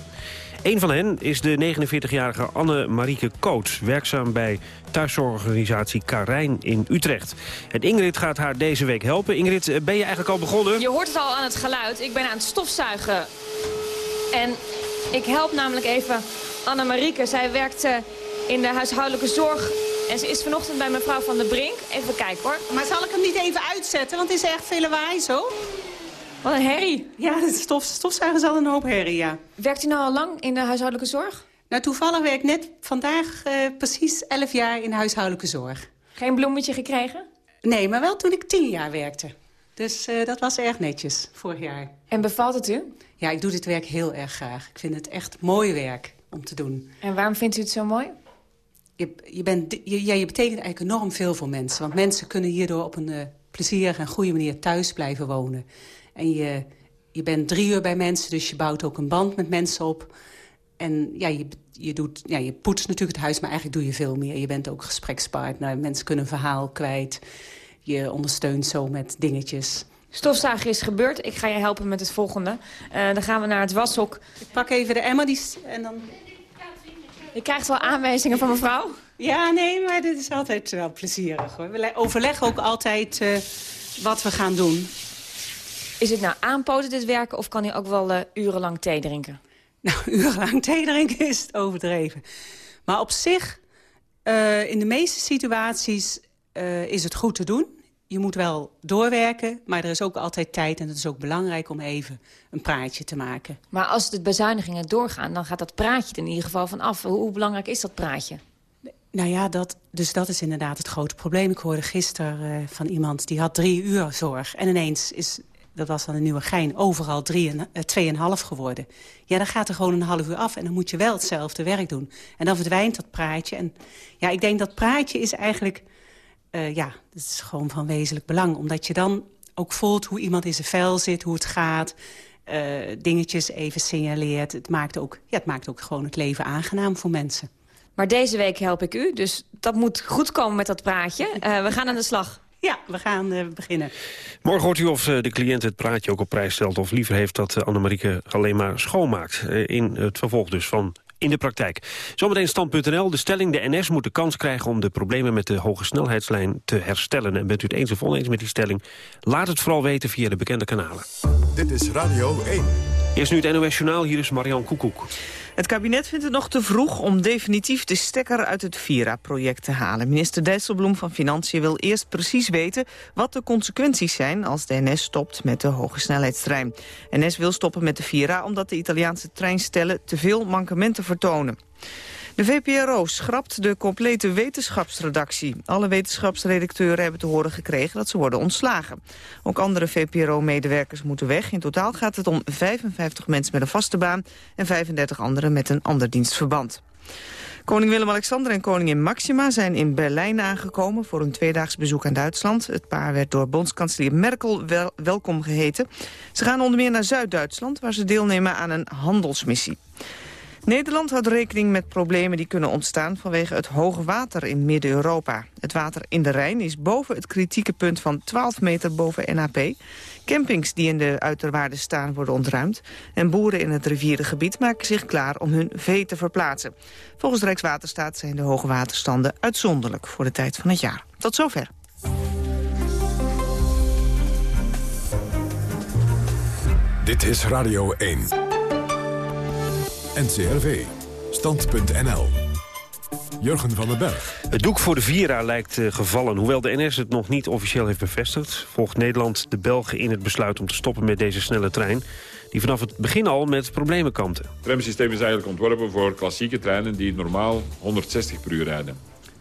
Een van hen is de 49-jarige Anne-Marieke Koots... werkzaam bij thuiszorgorganisatie Karijn in Utrecht. En Ingrid gaat haar deze week helpen. Ingrid, eh, ben je eigenlijk al begonnen? Je hoort het al aan het geluid. Ik ben aan het stofzuigen. En ik help namelijk even Anne-Marieke. Zij werkt eh, in de huishoudelijke zorg en ze is vanochtend bij mevrouw Van der Brink. Even kijken hoor. Maar zal ik hem niet even uitzetten, want het is echt veel lawaai zo? Wat een herrie. Ja, de stof, stofzuiger is al een hoop herrie, ja. Werkt u nou al lang in de huishoudelijke zorg? Nou, toevallig werk ik net vandaag uh, precies 11 jaar in de huishoudelijke zorg. Geen bloemetje gekregen? Nee, maar wel toen ik 10 jaar werkte. Dus uh, dat was erg netjes, vorig jaar. En bevalt het u? Ja, ik doe dit werk heel erg graag. Ik vind het echt mooi werk om te doen. En waarom vindt u het zo mooi? Je, je, bent, je, ja, je betekent eigenlijk enorm veel voor mensen. Want mensen kunnen hierdoor op een uh, plezierige en goede manier thuis blijven wonen. En je, je bent drie uur bij mensen, dus je bouwt ook een band met mensen op. En ja, je, je, doet, ja, je poetst natuurlijk het huis, maar eigenlijk doe je veel meer. Je bent ook gesprekspartner, mensen kunnen een verhaal kwijt. Je ondersteunt zo met dingetjes. Stofzuigen is gebeurd. Ik ga je helpen met het volgende. Uh, dan gaan we naar het washok. Ik pak even de emmer die, en dan... Je krijgt wel aanwijzingen van mevrouw? Ja, nee, maar dit is altijd wel plezierig. Hoor. We overleggen ook altijd uh, wat we gaan doen. Is het nou aanpoten, dit werken, of kan hij ook wel uh, urenlang thee drinken? Nou, urenlang thee drinken is het overdreven. Maar op zich, uh, in de meeste situaties uh, is het goed te doen. Je moet wel doorwerken, maar er is ook altijd tijd... en het is ook belangrijk om even een praatje te maken. Maar als de bezuinigingen doorgaan, dan gaat dat praatje er in ieder geval van af. Hoe, belangrijk is dat praatje? Nou ja, dat, dus dat is inderdaad het grote probleem. Ik hoorde gisteren uh, van iemand die had drie uur zorg. En ineens is dat was dan een nieuwe gein, overal 2,5 geworden. Ja, dan gaat er gewoon een half uur af en dan moet je wel hetzelfde werk doen. En dan verdwijnt dat praatje. En ja, ik denk dat praatje is eigenlijk, uh, ja, dat is gewoon van wezenlijk belang. Omdat je dan ook voelt hoe iemand in zijn vel zit, hoe het gaat... Uh, dingetjes even signaleert. Het maakt, ook, ja, het maakt ook gewoon het leven aangenaam voor mensen. Maar deze week help ik u, dus dat moet goed komen met dat praatje. We gaan aan de slag. Ja, we gaan uh, beginnen. Morgen hoort u of uh, de cliënt het praatje ook op prijs stelt... of liever heeft dat uh, Annemarieke alleen maar schoonmaakt. in het vervolg dus van in de praktijk. Zometeen stand.nl. De stelling, de NS moet de kans krijgen om de problemen met de hoge snelheidslijn te herstellen. En bent u het eens of oneens met die stelling? Laat het vooral weten via de bekende kanalen. Dit is Radio 1. Eerst nu het NOS Journaal, hier is Marian Koekoek. Het kabinet vindt het nog te vroeg om definitief de stekker uit het Vira-project te halen. Minister Dijsselbloem van Financiën wil eerst precies weten wat de consequenties zijn als de NS stopt met de hoge snelheidstrein. NS wil stoppen met de Vira omdat de Italiaanse treinstellen te veel mankementen vertonen. De VPRO schrapt de complete wetenschapsredactie. Alle wetenschapsredacteuren hebben te horen gekregen dat ze worden ontslagen. Ook andere VPRO-medewerkers moeten weg. In totaal gaat het om 55 mensen met een vaste baan... en 35 anderen met een ander dienstverband. Koning Willem-Alexander en koningin Maxima zijn in Berlijn aangekomen... voor een tweedaags bezoek aan Duitsland. Het paar werd door bondskanselier Merkel wel welkom geheten. Ze gaan onder meer naar Zuid-Duitsland... waar ze deelnemen aan een handelsmissie. Nederland houdt rekening met problemen die kunnen ontstaan vanwege het hoge water in Midden-Europa. Het water in de Rijn is boven het kritieke punt van 12 meter boven NAP. Campings die in de uiterwaarden staan worden ontruimd. En boeren in het rivierengebied maken zich klaar om hun vee te verplaatsen. Volgens Rijkswaterstaat zijn de hoge waterstanden uitzonderlijk voor de tijd van het jaar. Tot zover. Dit is Radio 1. NCRV. Stand.nl. Jurgen van den Berg. Het doek voor de Vira lijkt uh, gevallen. Hoewel de NS het nog niet officieel heeft bevestigd... volgt Nederland de Belgen in het besluit om te stoppen met deze snelle trein... die vanaf het begin al met problemen kampte. Het tramsysteem is eigenlijk ontworpen voor klassieke treinen... die normaal 160 per uur rijden.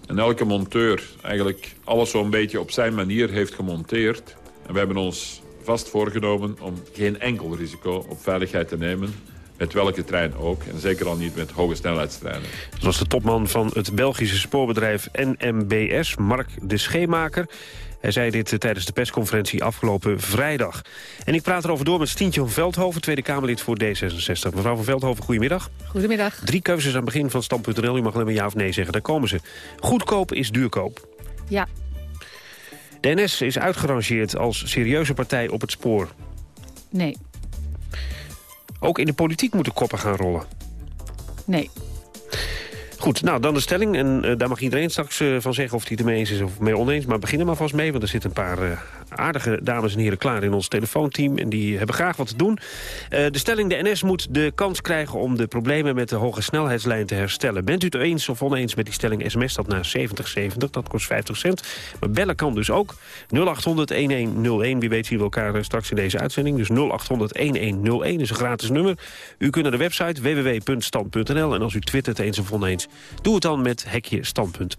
En elke monteur eigenlijk alles zo'n beetje op zijn manier heeft gemonteerd. En we hebben ons vast voorgenomen om geen enkel risico op veiligheid te nemen met welke trein ook. En zeker al niet met hoge snelheidstreinen. Dat was de topman van het Belgische spoorbedrijf NMBS, Mark de Scheemaker. Hij zei dit tijdens de persconferentie afgelopen vrijdag. En ik praat erover door met Stientje van Veldhoven, Tweede Kamerlid voor D66. Mevrouw van Veldhoven, goedemiddag. Goedemiddag. Drie keuzes aan het begin van Stand.nl. U mag alleen maar ja of nee zeggen, daar komen ze. Goedkoop is duurkoop. Ja. De NS is uitgerangeerd als serieuze partij op het spoor. Nee. Ook in de politiek moeten koppen gaan rollen. Nee. Goed, nou dan de stelling. En uh, daar mag iedereen straks uh, van zeggen of hij het ermee eens is of mee oneens. Maar begin er maar vast mee, want er zitten een paar uh, aardige dames en heren klaar in ons telefoonteam. En die hebben graag wat te doen. Eh, de stelling, de NS moet de kans krijgen om de problemen met de hoge snelheidslijn te herstellen. Bent u het eens of oneens met die stelling sms dat naar 7070, dat kost 50 cent. Maar bellen kan dus ook. 0800-1101, wie weet zien we elkaar eh, straks in deze uitzending. Dus 0800-1101 is een gratis nummer. U kunt naar de website www.stand.nl en als u twittert eens of oneens, doe het dan met hekje standpunt.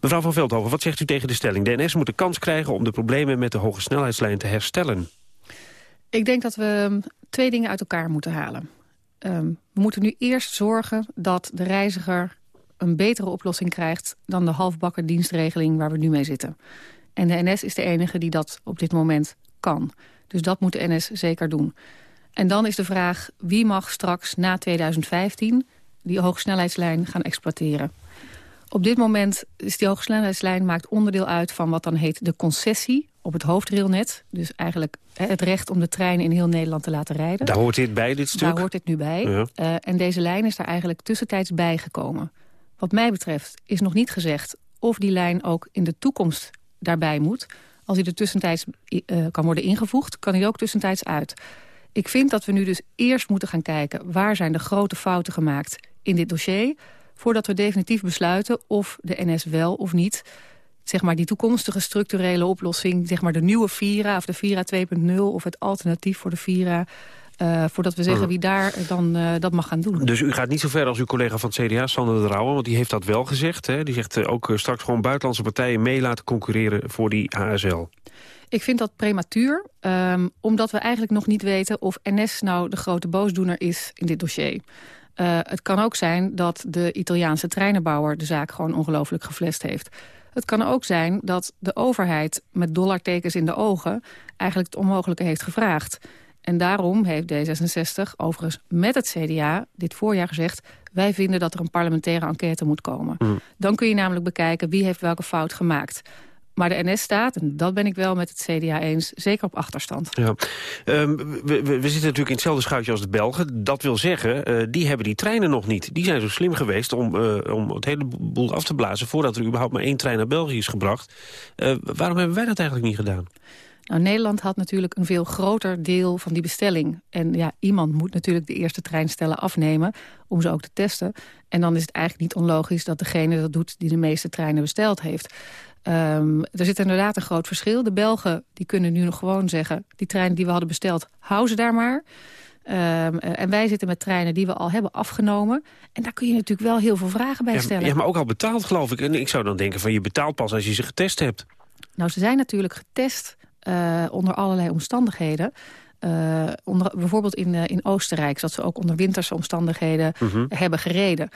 Mevrouw van Veldhoven, wat zegt u tegen de stelling? De NS moet de kans krijgen om de problemen met de hoge snelheidslijn te herstellen. Ik denk dat we um, twee dingen uit elkaar moeten halen. Um, we moeten nu eerst zorgen dat de reiziger een betere oplossing krijgt... dan de halfbakken dienstregeling waar we nu mee zitten. En de NS is de enige die dat op dit moment kan. Dus dat moet de NS zeker doen. En dan is de vraag wie mag straks na 2015 die hoogsnelheidslijn gaan exploiteren. Op dit moment is die hoogsnelheidslijn maakt onderdeel uit van wat dan heet de concessie op het hoofdrailnet. Dus eigenlijk het recht om de treinen in heel Nederland te laten rijden. Daar hoort dit bij, dit stuk? Daar hoort dit nu bij. Ja. Uh, en deze lijn is daar eigenlijk tussentijds bijgekomen. Wat mij betreft is nog niet gezegd of die lijn ook in de toekomst daarbij moet. Als hij er tussentijds uh, kan worden ingevoegd, kan hij ook tussentijds uit. Ik vind dat we nu dus eerst moeten gaan kijken... waar zijn de grote fouten gemaakt in dit dossier... voordat we definitief besluiten of de NS wel of niet... zeg maar die toekomstige structurele oplossing... zeg maar de nieuwe Vira of de Vira 2.0 of het alternatief voor de Vira... Uh, voordat we zeggen wie daar dan uh, dat mag gaan doen. Dus u gaat niet zo ver als uw collega van het CDA, Sander de Rauwe... want die heeft dat wel gezegd. Hè? Die zegt uh, ook straks gewoon buitenlandse partijen mee laten concurreren voor die HSL. Ik vind dat prematuur, um, omdat we eigenlijk nog niet weten... of NS nou de grote boosdoener is in dit dossier. Uh, het kan ook zijn dat de Italiaanse treinenbouwer... de zaak gewoon ongelooflijk geflest heeft. Het kan ook zijn dat de overheid met dollartekens in de ogen... eigenlijk het onmogelijke heeft gevraagd. En daarom heeft D66 overigens met het CDA dit voorjaar gezegd... wij vinden dat er een parlementaire enquête moet komen. Mm. Dan kun je namelijk bekijken wie heeft welke fout gemaakt... Maar de NS staat, en dat ben ik wel met het CDA eens, zeker op achterstand. Ja. Um, we, we, zitten natuurlijk in hetzelfde schuitje als de Belgen. Dat wil zeggen, uh, die hebben die treinen nog niet. Die zijn zo slim geweest om, uh, om het hele boel af te blazen... voordat er überhaupt maar één trein naar België is gebracht. Uh, waarom hebben wij dat eigenlijk niet gedaan? Nou, Nederland had natuurlijk een veel groter deel van die bestelling. En ja, iemand moet natuurlijk de eerste treinstellen afnemen om ze ook te testen. En dan is het eigenlijk niet onlogisch dat degene dat doet die de meeste treinen besteld heeft. Um, er zit inderdaad een groot verschil. De Belgen die kunnen nu nog gewoon zeggen... die treinen die we hadden besteld, hou ze daar maar. Um, en wij zitten met treinen die we al hebben afgenomen. En daar kun je natuurlijk wel heel veel vragen bij stellen. Ja, maar ook al betaald, geloof ik. En ik zou dan denken van je betaalt pas als je ze getest hebt. Nou, ze zijn natuurlijk getest uh, onder allerlei omstandigheden. Uh, onder, bijvoorbeeld in, uh, in Oostenrijk, dat ze ook onder winterse omstandigheden -hmm. hebben gereden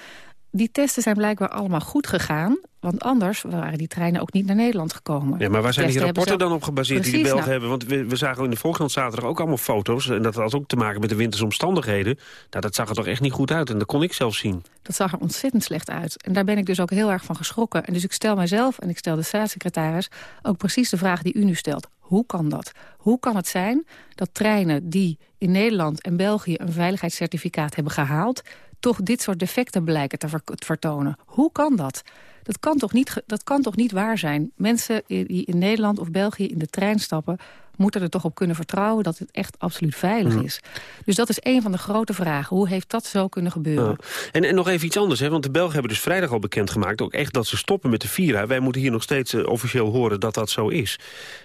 die testen zijn blijkbaar allemaal goed gegaan. Want anders waren die treinen ook niet naar Nederland gekomen. Ja, maar waar zijn die rapporten dan op gebaseerd Precies, die de Belgen nou. hebben? Want we, we, zagen in de Volkskrant zaterdag ook allemaal foto's. En dat had ook te maken met de wintersomstandigheden. Nou, dat zag er toch echt niet goed uit. En dat kon ik zelf zien. Dat zag er ontzettend slecht uit. En daar ben ik dus ook heel erg van geschrokken. En dus ik stel mijzelf en ik stel de staatssecretaris... ook precies de vraag die u nu stelt. Hoe kan dat? Hoe kan het zijn dat treinen die in Nederland en België... een veiligheidscertificaat hebben gehaald toch dit soort defecten blijken te vertonen. Hoe kan dat? Dat kan, toch niet, dat kan toch niet waar zijn? Mensen die in Nederland of België in de trein stappen... moeten er toch op kunnen vertrouwen dat het echt absoluut veilig mm. is. Dus dat is een van de grote vragen. Hoe heeft dat zo kunnen gebeuren? En, en nog even iets anders, hè? want de Belgen hebben dus vrijdag al bekendgemaakt... ook echt dat ze stoppen met de Vira. Wij moeten hier nog steeds uh, officieel horen dat dat zo is.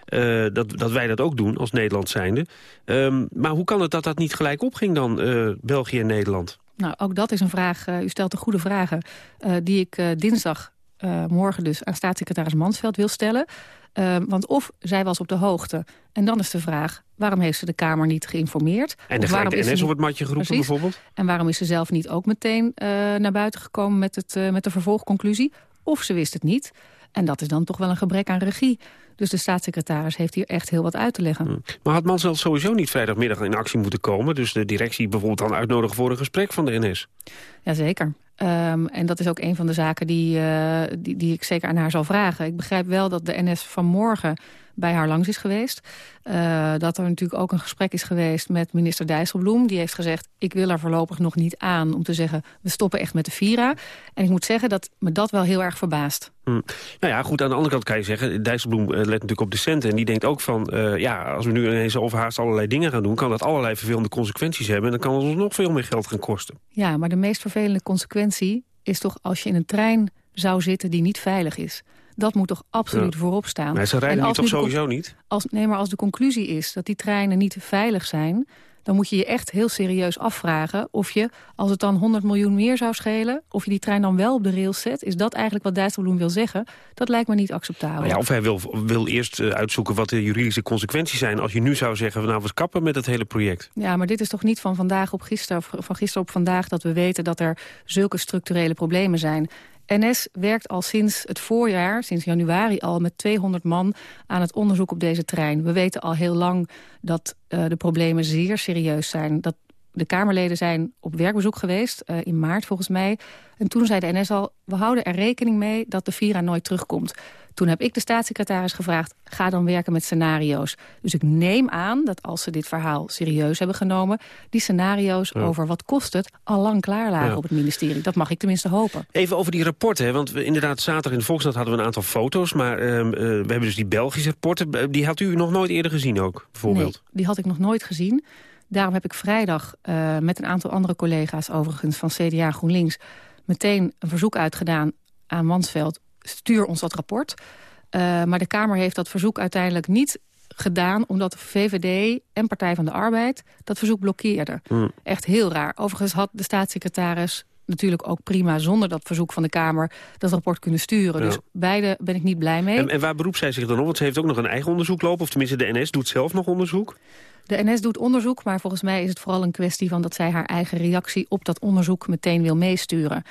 Uh, dat, dat wij dat ook doen als Nederland zijnde. Um, maar hoe kan het dat dat niet gelijk opging dan, uh, België en Nederland? Nou, ook dat is een vraag, uh, u stelt de goede vragen... Uh, die ik uh, dinsdag, morgen dus, aan staatssecretaris Mansveld wil stellen. want of zij was op de hoogte. En dan is de vraag, waarom heeft ze de Kamer niet geïnformeerd? En waarom de NS niet... op het matje geroepen Precies. bijvoorbeeld? En waarom is ze zelf niet ook meteen naar buiten gekomen met, het, met de vervolgconclusie? Of ze wist het niet. En dat is dan toch wel een gebrek aan regie. Dus de staatssecretaris heeft hier echt heel wat uit te leggen. Hmm. Maar had Mansveld sowieso niet vrijdagmiddag in actie moeten komen? Dus de directie bijvoorbeeld dan uitnodigen voor een gesprek van de NS? Jazeker. Um, en dat is ook een van de zaken die, uh, die, die ik zeker aan haar zal vragen. Ik begrijp wel dat de NS vanmorgen bij haar langs is geweest. Uh, dat er natuurlijk ook een gesprek is geweest met minister Dijsselbloem. Die heeft gezegd, ik wil er voorlopig nog niet aan om te zeggen... we stoppen echt met de Vira. En ik moet zeggen dat me dat wel heel erg verbaast. Hm. Nou ja, goed, aan de andere kant kan je zeggen... Dijsselbloem uh, let natuurlijk op de centen. En die denkt ook van, uh, ja, als we nu ineens overhaast allerlei dingen gaan doen... kan dat allerlei vervelende consequenties hebben. En dan kan het ons nog veel meer geld gaan kosten. Ja, maar de meest vervelende consequentie is toch als je in een trein zou zitten die niet veilig is. Dat moet toch absoluut Ja. voorop staan. Maar ze rijden nu toch sowieso niet? Als, nee, maar als de conclusie is dat die treinen niet veilig zijn... dan moet je je echt heel serieus afvragen of je, als het dan 100 miljoen meer zou schelen... of je die trein dan wel op de rails zet. Is dat eigenlijk wat Dijsselbloem wil zeggen? Dat lijkt me niet acceptabel. Nou ja, of hij wil, wil eerst eh, uitzoeken wat de juridische consequenties zijn... als je nu zou zeggen, nou, we kappen met het hele project. Ja, maar dit is toch niet van vandaag op gisteren, of van gisteren op vandaag... dat we weten dat er zulke structurele problemen zijn. NS werkt al sinds het voorjaar, sinds januari al... met 200 man aan het onderzoek op deze trein. We weten al heel lang dat eh, de problemen zeer serieus zijn. Dat de Kamerleden zijn op werkbezoek geweest, eh, in maart volgens mij. En toen zei de NS al, we houden er rekening mee dat de Vira nooit terugkomt. Toen heb ik de staatssecretaris gevraagd, ga dan werken met scenario's. Dus ik neem aan dat als ze dit verhaal serieus hebben genomen... die scenario's Ja. over wat kost het al lang klaar lagen Ja. op het ministerie. Dat mag ik tenminste hopen. Even over die rapporten, hè, want we, inderdaad zaterdag in de Volkskrant hadden we een aantal foto's... maar ehm, eh, we hebben dus die Belgische rapporten, Eh, die had u nog nooit eerder gezien ook, bijvoorbeeld? Nee, die had ik nog nooit gezien. Daarom heb ik vrijdag eh, met een aantal andere collega's... overigens van CDA en GroenLinks... meteen een verzoek uitgedaan aan Mansveld... stuur ons dat rapport. Eh, maar de Kamer heeft dat verzoek uiteindelijk niet gedaan... omdat de VVD en Partij van de Arbeid dat verzoek blokkeerden. Hm. Echt heel raar. Overigens had de staatssecretaris natuurlijk ook prima... zonder dat verzoek van de Kamer dat rapport kunnen sturen. Ja. Dus beide ben ik niet blij mee. En, en waar beroept zij zich dan op? Want ze heeft ook nog een eigen onderzoek lopen, of tenminste de NS doet zelf nog onderzoek. De NS doet onderzoek, maar volgens mij is het vooral een kwestie van dat zij haar eigen reactie op dat onderzoek meteen wil meesturen.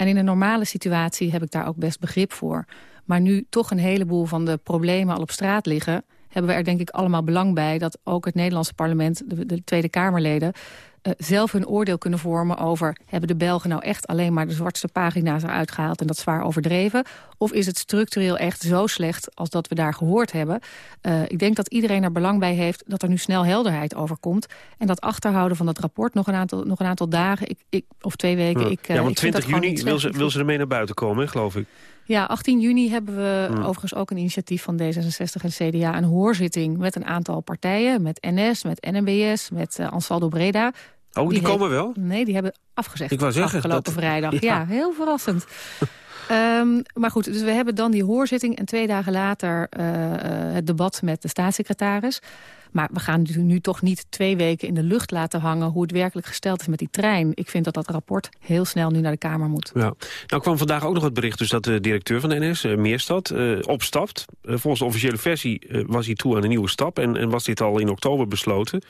En in een normale situatie heb ik daar ook best begrip voor. Maar nu toch een heleboel van de problemen al op straat liggen, hebben we er denk ik allemaal belang bij dat ook het Nederlandse parlement, de, de Tweede Kamerleden, eh, zelf hun oordeel kunnen vormen over... hebben de Belgen nou echt alleen maar de zwartste pagina's eruit gehaald... en dat zwaar overdreven? Of is het structureel echt zo slecht als dat we daar gehoord hebben? Eh, ik denk dat iedereen er belang bij heeft dat er nu snel helderheid over komt. En dat achterhouden van dat rapport nog een aantal, nog een aantal dagen ik, ik, of twee weken... Ja. Ik, eh, ja, want ik vind dat 20 gewoon juni wil ze, wil ze ermee naar buiten komen, hè, geloof ik. Ja, 18 juni hebben we overigens ook een initiatief van D66 en CDA... een hoorzitting met een aantal partijen, met NS, met NMBS, met eh, Ansaldo Breda. Oh, die komen wel? Nee, die hebben afgezegd Ik wou zeggen, afgelopen dat- vrijdag. Ja. Ja, heel verrassend. Ehm, maar goed, dus we hebben dan die hoorzitting... en twee dagen later eh, eh, het debat met de staatssecretaris. Maar we gaan nu, toch niet twee weken in de lucht laten hangen... hoe het werkelijk gesteld is met die trein. Ik vind dat dat rapport heel snel nu naar de Kamer moet. Ja. Nou kwam vandaag ook nog het bericht dus dat de directeur van de NS, eh, Meerstad, opstapt. Volgens de officiële versie was hij toe aan een nieuwe stap... en, en was dit al in oktober besloten.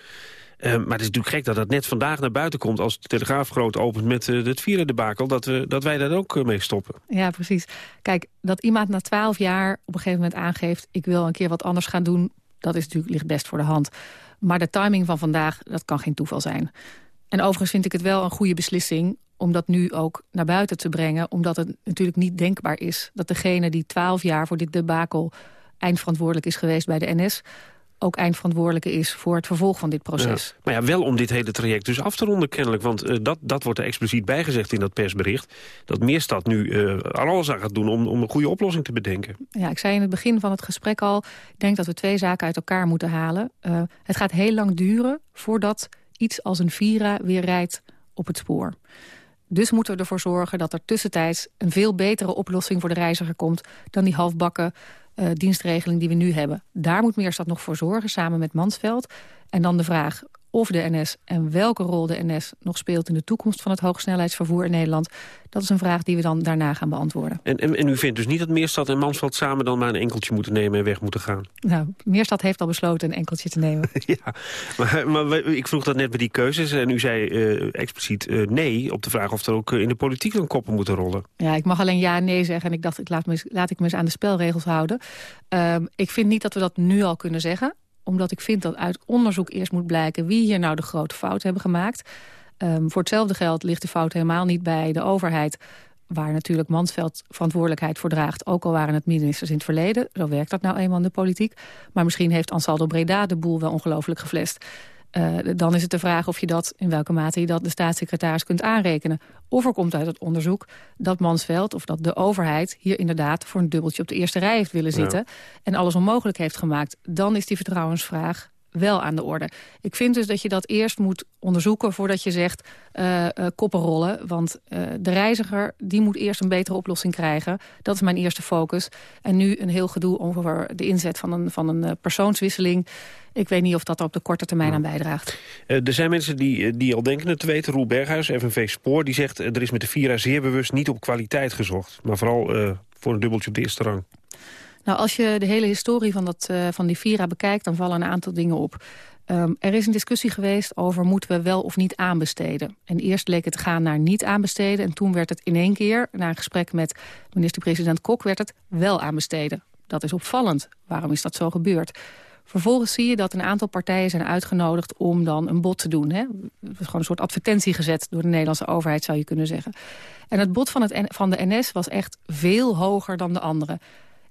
Eh, maar het is natuurlijk gek dat dat net vandaag naar buiten komt... als de Telegraaf groot opent met eh, het vierde debakel... Dat, we, dat wij daar ook eh, mee stoppen. Ja, precies. Kijk, dat iemand na twaalf jaar op een gegeven moment aangeeft... ik wil een keer wat anders gaan doen, dat is natuurlijk, ligt best voor de hand. Maar de timing van vandaag, dat kan geen toeval zijn. En overigens vind ik het wel een goede beslissing om dat nu ook naar buiten te brengen. Omdat het natuurlijk niet denkbaar is dat degene die twaalf jaar voor dit debakel eindverantwoordelijk is geweest bij de NS... ook eindverantwoordelijke is voor het vervolg van dit proces. Ja. Maar ja, wel om dit hele traject dus af te ronden kennelijk. Want eh, dat, dat wordt er expliciet bijgezegd in dat persbericht. Dat Meerstad nu er alles aan gaat doen om, om een goede oplossing te bedenken. Ja, ik zei in het begin van het gesprek al... ik denk dat we twee zaken uit elkaar moeten halen. Eh, het gaat heel lang duren voordat iets als een Vira weer rijdt op het spoor. Dus moeten we ervoor zorgen dat er tussentijds... een veel betere oplossing voor de reiziger komt... dan die halfbakken dienstregeling die we nu hebben. Daar moet Meerstad nog voor zorgen, samen met Mansveld. En dan de vraag of de NS en welke rol de NS nog speelt... in de toekomst van het hoogsnelheidsvervoer in Nederland... dat is een vraag die we dan daarna gaan beantwoorden. En, en, en u vindt dus niet dat Meerstad en Mansveld samen dan maar een enkeltje moeten nemen en weg moeten gaan? Nou, Meerstad heeft al besloten een enkeltje te nemen. ja, maar, maar ik vroeg dat net bij die keuzes en u zei eh, expliciet eh, nee op de vraag of er ook eh, in de politiek dan koppen moeten rollen. Ja, ik mag alleen ja en nee zeggen. En ik dacht, ik laat, me, laat ik me eens aan de spelregels houden. Ehm, ik vind niet dat we dat nu al kunnen zeggen. Omdat ik vind dat uit onderzoek eerst moet blijken... wie hier nou de grote fout hebben gemaakt. Ehm, voor hetzelfde geld ligt de fout helemaal niet bij de overheid... waar natuurlijk Mansveld verantwoordelijkheid voor draagt... ook al waren het ministers in het verleden. Zo werkt dat nou eenmaal in de politiek. Maar misschien heeft Ansaldo Breda de boel wel ongelooflijk geflest. Uh, dan is het de vraag of je dat, in welke mate je dat de staatssecretaris kunt aanrekenen. Of er komt uit het onderzoek dat Mansveld of dat de overheid hier inderdaad voor een dubbeltje op de eerste rij heeft willen zitten. En alles onmogelijk heeft gemaakt. Dan is die vertrouwensvraag wel aan de orde. Ik vind dus dat je dat eerst moet onderzoeken voordat je zegt uh, uh, koppen rollen. Want uh, de reiziger die moet eerst een betere oplossing krijgen. Dat is mijn eerste focus. En nu een heel gedoe over de inzet van een, van een persoonswisseling. Ik weet niet of dat er op de korte termijn aan bijdraagt. er zijn mensen die, die al denken het te weten. Roel Berghuis, FNV Spoor, die zegt... er is met de Vira zeer bewust niet op kwaliteit gezocht. Maar vooral voor een dubbeltje op de eerste rang. Nou, als je de hele historie van, dat, uh, van die Vira bekijkt... dan vallen een aantal dingen op. Um, er is een discussie geweest over moeten we wel of niet aanbesteden. En eerst leek het gaan naar niet aanbesteden. En toen werd het in één keer, na een gesprek met minister-president Kok... werd het wel aanbesteden. Dat is opvallend. Waarom is dat zo gebeurd? Vervolgens zie je dat een aantal partijen zijn uitgenodigd om dan een bod te doen. Hè? Gewoon een soort advertentie gezet door de Nederlandse overheid, zou je kunnen zeggen. En het bod van, het, van de NS was echt veel hoger dan de andere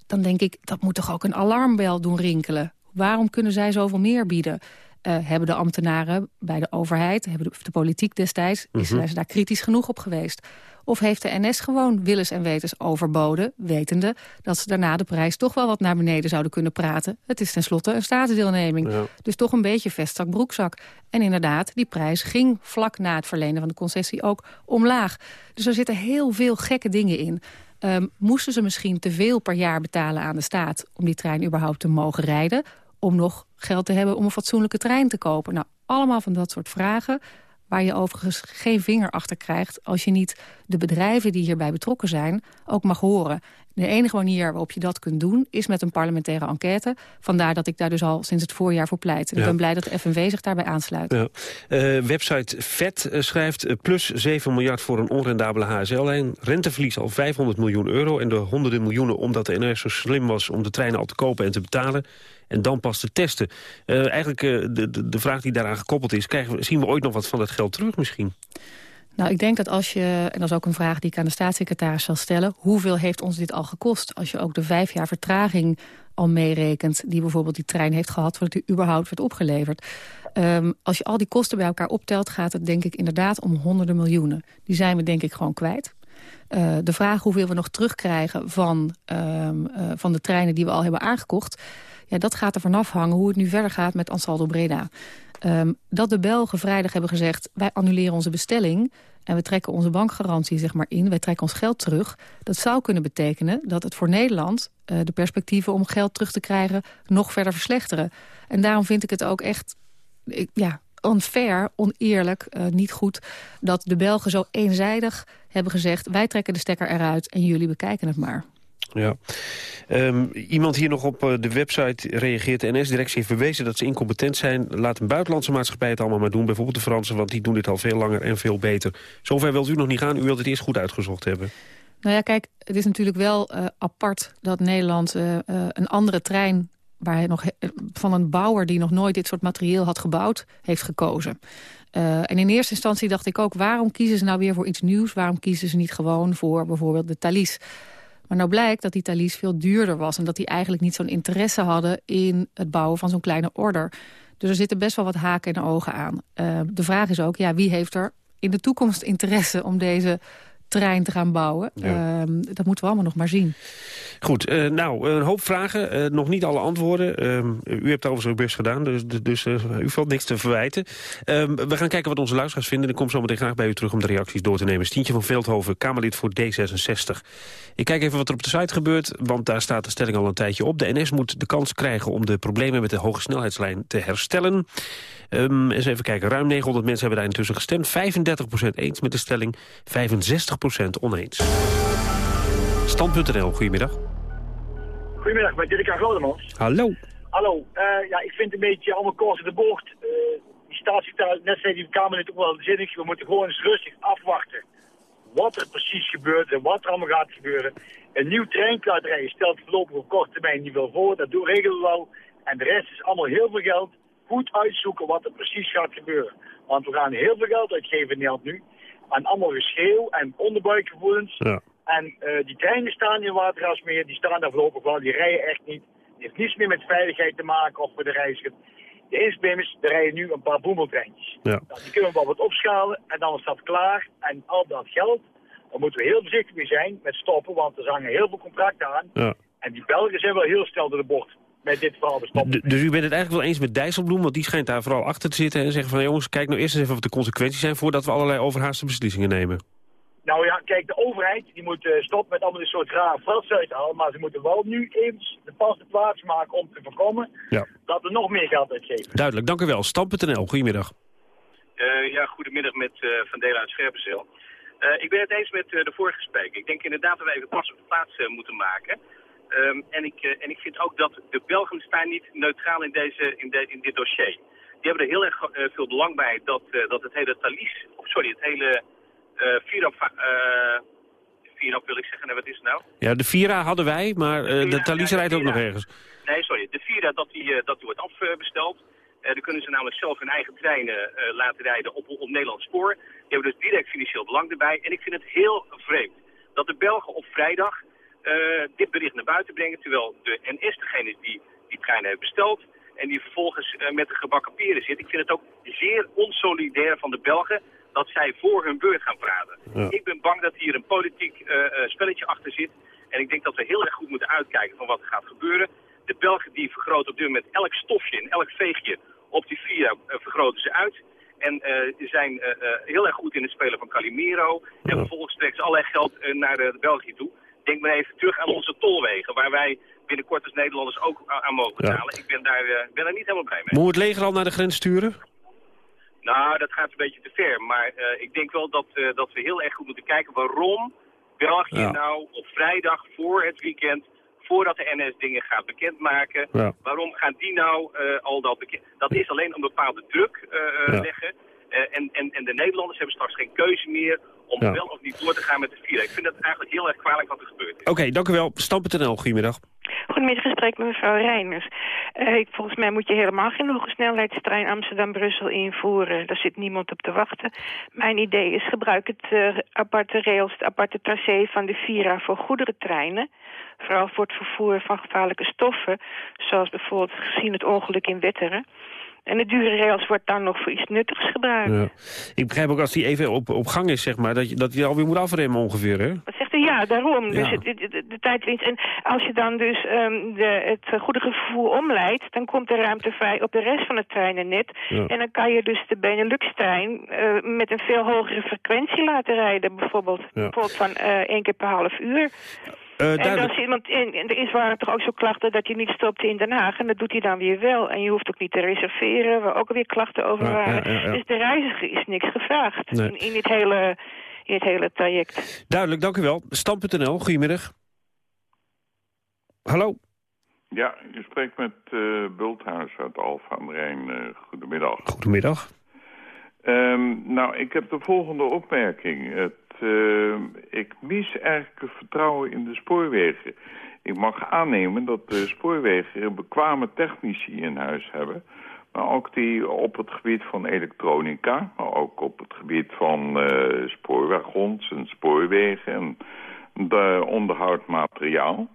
dan denk ik, dat moet toch ook een alarmbel doen rinkelen. Waarom kunnen zij zoveel meer bieden? Uh, hebben de ambtenaren bij de overheid, hebben de, de politiek destijds... Mm -hmm. is, zijn ze daar kritisch genoeg op geweest? Of heeft de NS gewoon willens en wetens overboden... wetende dat ze daarna de prijs toch wel wat naar beneden zouden kunnen praten? Het is tenslotte een staatsdeelneming. Ja. Dus toch een beetje vestzak broekzak. En inderdaad, die prijs ging vlak na het verlenen van de concessie ook omlaag. Dus er zitten heel veel gekke dingen in... Um, moesten ze misschien te veel per jaar betalen aan de staat... om die trein überhaupt te mogen rijden? Om nog geld te hebben om een fatsoenlijke trein te kopen? Nou, allemaal van dat soort vragen waar je overigens geen vinger achter krijgt... als je niet de bedrijven die hierbij betrokken zijn ook mag horen. De enige manier waarop je dat kunt doen is met een parlementaire enquête. Vandaar dat ik daar dus al sinds het voorjaar voor pleit. En ja. ik ben blij dat de FNV zich daarbij aansluit. Ja. Uh, website VET uh, schrijft uh, plus 7 miljard voor een onrendabele HSL-lijn. Renteverlies al 500 miljoen euro en de honderden miljoenen... omdat de NS zo slim was om de treinen al te kopen en te betalen en dan pas te testen. Uh, eigenlijk uh, de, de, de vraag die daaraan gekoppeld is... Krijgen we, zien we ooit nog wat van dat geld terug misschien? Nou, ik denk dat als je, en dat is ook een vraag die ik aan de staatssecretaris zal stellen... hoeveel heeft ons dit al gekost? Als je ook de vijf jaar vertraging al meerekent... die bijvoorbeeld die trein heeft gehad voordat die überhaupt werd opgeleverd. Um, als je al die kosten bij elkaar optelt... gaat het denk ik inderdaad om honderden miljoenen. Die zijn we denk ik gewoon kwijt. Uh, de vraag hoeveel we nog terugkrijgen van, um, uh, van de treinen die we al hebben aangekocht... Ja, dat gaat er vanaf hangen hoe het nu verder gaat met Ansaldo Breda. Um, dat de Belgen vrijdag hebben gezegd... wij annuleren onze bestelling en we trekken onze bankgarantie zeg maar in. Wij trekken ons geld terug. Dat zou kunnen betekenen dat het voor Nederland... Uh, de perspectieven om geld terug te krijgen nog verder verslechteren. En daarom vind ik het ook echt... Ik, ja, unfair, oneerlijk, uh, niet goed... dat de Belgen zo eenzijdig hebben gezegd... wij trekken de stekker eruit en jullie bekijken het maar. Ja. Um, iemand hier nog op uh, de website reageert. De NS-directie heeft bewezen dat ze incompetent zijn. Laat een buitenlandse maatschappij het allemaal maar doen. Bijvoorbeeld de Fransen, want die doen dit al veel langer en veel beter. Zover wilt u nog niet gaan. U wilt het eerst goed uitgezocht hebben. Nou ja, kijk, het is natuurlijk wel uh, apart dat Nederland uh, een andere trein... Waar nog, van een bouwer die nog nooit dit soort materieel had gebouwd, heeft gekozen. En in eerste instantie dacht ik ook, waarom kiezen ze nou weer voor iets nieuws? Waarom kiezen ze niet gewoon voor bijvoorbeeld de Thalys? Maar nou blijkt dat die Thalys veel duurder was... en dat die eigenlijk niet zo'n interesse hadden in het bouwen van zo'n kleine order. Dus er zitten best wel wat haken en ogen aan. Uh, de vraag is ook, ja, wie heeft er in de toekomst interesse om deze trein te gaan bouwen. Ja. Uh, dat moeten we allemaal nog maar zien. Goed, uh, nou, een hoop vragen. Uh, nog niet alle antwoorden. Uh, u hebt overigens uw best gedaan, dus, dus u valt niks te verwijten. Ehm, we gaan kijken wat onze luisteraars vinden. Ik kom zo meteen graag bij u terug om de reacties door te nemen. Stientje van Veldhoven, Kamerlid voor D66. Ik kijk even wat er op de site gebeurt, want daar staat de stelling al een tijdje op. De NS moet de kans krijgen om de problemen met de hoge snelheidslijn te herstellen. Um, eens even kijken, ruim 900 mensen hebben daar intussen gestemd. 35% eens met de stelling, 65% oneens. Stand.nl, goedemiddag. Goedemiddag, met Dirk Godemans. Hallo. Hallo, uh, ja, ik vind een beetje allemaal kort de bocht. Uh, die staatssecretaris, net zei die Kamerlid ook wel zinnig, we moeten gewoon eens rustig afwachten wat er precies gebeurt en wat er allemaal gaat gebeuren. Een nieuw treinkaart rijden stelt voorlopig op korte termijn niet veel voor, dat regelen we wel. En de rest is allemaal heel veel geld. Goed uitzoeken wat er precies gaat gebeuren. Want we gaan heel veel geld uitgeven in Nederland nu. Aan allemaal geschreeuw en onderbuikgevoelens. Ja. En eh, die treinen staan in Watergraafsmeer, die staan daar voorlopig wel, die rijden echt niet. Het heeft niets meer met veiligheid te maken of voor de reiziger. De eerste is, er rijden nu een paar boemeltreintjes. Ja. Nou, die kunnen we wel wat opschalen en dan is dat klaar. En al dat geld, daar moeten we heel voorzichtig mee zijn met stoppen, want er hangen heel veel contracten aan. Ja. En die Belgen zijn wel heel snel door de bocht met dit verhaal stoppen. D- dus u bent het eigenlijk wel eens met Dijsselbloem, want die schijnt daar vooral achter te zitten... en zeggen van jongens, kijk nou eerst eens even wat de consequenties zijn... voordat we allerlei overhaaste beslissingen nemen. Nou ja, kijk, de overheid die moet eh, stoppen met allemaal een soort raar frats uithalen. Maar ze moeten wel nu even de paste plaats maken om te voorkomen Ja. dat er nog meer geld uitgeven. Duidelijk, dank u wel. Stam.nl, goedemiddag. Eh, ja, goedemiddag met eh, Van Delen uit Scherpenzeel. Eh, ik ben het eens met eh, de vorige spreker. Ik denk inderdaad dat we even pas op de plaats moeten maken. Ehm, en, ik, eh, en ik vind ook dat de Belgen staan niet neutraal in, deze, in, de, in dit dossier. Die hebben er heel erg eh, veel belang bij dat, eh, dat het hele Thalys, of sorry, het hele Virap, eh Virap wil ik zeggen, nee, wat is het nou? Ja, de Vira hadden wij, maar de Thalys ja, de rijdt ook Vira. nog ergens. Nee, sorry. De Vira dat die, dat die wordt afbesteld. Dan kunnen ze namelijk zelf hun eigen treinen laten rijden op, op Nederlands spoor. Die hebben dus direct financieel belang erbij. En ik vind het heel vreemd dat de Belgen op vrijdag dit bericht naar buiten brengen. Terwijl de NS degene is die die treinen heeft besteld. En die vervolgens eh, met de gebakken peren zit. Ik vind het ook zeer onsolidair van de Belgen dat zij voor hun beurt gaan praten. Ja. Ik ben bang dat hier een politiek eh, eh, spelletje achter zit. En ik denk dat we heel erg goed moeten uitkijken van wat er gaat gebeuren. De Belgen die vergroten op dit moment elk stofje en elk veegje op die Vira eh, vergroten ze uit. En eh, zijn eh, eh, heel erg goed in het spelen van Calimero. En vervolgens trekken ze allerlei geld eh, naar de, België toe. Denk maar even terug aan onze tolwegen, waar wij binnenkort als Nederlanders ook aan mogen Ja. betalen. Ik ben daar, eh, ben niet helemaal blij mee. Moeten we het leger al naar de grens sturen? Nou, dat gaat een beetje te ver. Maar eh, ik denk wel dat, eh, dat we heel erg goed moeten kijken waarom België Ja. nou op vrijdag voor het weekend, voordat de NS dingen gaat bekendmaken, Ja. waarom gaan die nou al dat bekend... Dat is alleen een bepaalde druk leggen. En, en, en de Nederlanders hebben straks geen keuze meer om Ja. wel of niet door te gaan met de Vira. Ik vind het eigenlijk heel erg kwalijk wat er gebeurt. Oké, dank u wel. Stam.nl, goedemiddag. Goedemiddag, gesprek met mevrouw Reiners. Eh, ik, volgens mij moet je helemaal geen hoge snelheidstrein Amsterdam-Brussel invoeren. Daar zit niemand op te wachten. Mijn idee is gebruik het eh, aparte rails, het aparte tracé van de Vira voor goederentreinen. Vooral voor het vervoer van gevaarlijke stoffen. Zoals bijvoorbeeld gezien het ongeluk in Wetteren. En de dure rails wordt dan nog voor iets nuttigs gebruikt. Ja. Ik begrijp ook als die even op, op gang is, zeg maar, dat je, dat je alweer moet afremmen ongeveer, hè? Wat? Ja, daarom. Ja. Dus het, de, de, de tijdwinst. En als je dan dus ehm, de, het goede vervoer omleidt... dan komt er ruimte vrij op de rest van het treinennet. Ja. En dan kan je dus de Benelux-trein eh, met een veel hogere frequentie laten rijden. Bijvoorbeeld, bijvoorbeeld van eh, één keer per half uur. Eh, en, dan zit, want en, en er is waren toch ook zo klachten dat je niet stopte in Den Haag. En dat doet hij dan weer wel. En je hoeft ook niet te reserveren, waar ook weer klachten over waren. ja, ja, ja. Dus de reiziger is niks gevraagd Nee. in, in, dit hele, in het hele traject. Duidelijk, dank u wel. Stam.nl, goedemiddag. Hallo? Ja, je spreekt met eh Bulthuis uit Alfa aan de Rijn. Eh, goedemiddag. Goedemiddag. Ehm, nou, ik heb de volgende opmerking. Het, eh, ik mis eigenlijk het vertrouwen in de spoorwegen. Ik mag aannemen dat de spoorwegen bekwame technici in huis hebben... maar ook die op het gebied van elektronica... maar ook op het gebied van eh, spoorwagons en spoorwegen... en de onderhoudmateriaal...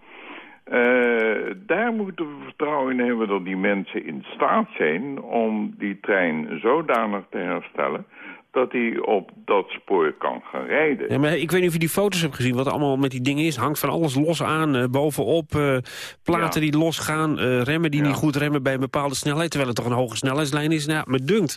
Eh, daar moeten we vertrouwen in hebben dat die mensen in staat zijn om die trein zodanig te herstellen dat hij op dat spoor kan gaan rijden. Ja, maar ik weet niet of je die foto's hebt gezien, wat er allemaal met die dingen is. Hangt van alles los aan, eh, bovenop, eh, platen die losgaan, eh, remmen die niet goed remmen bij een bepaalde snelheid. Terwijl het toch een hoge snelheidslijn is. Nou, me dunkt.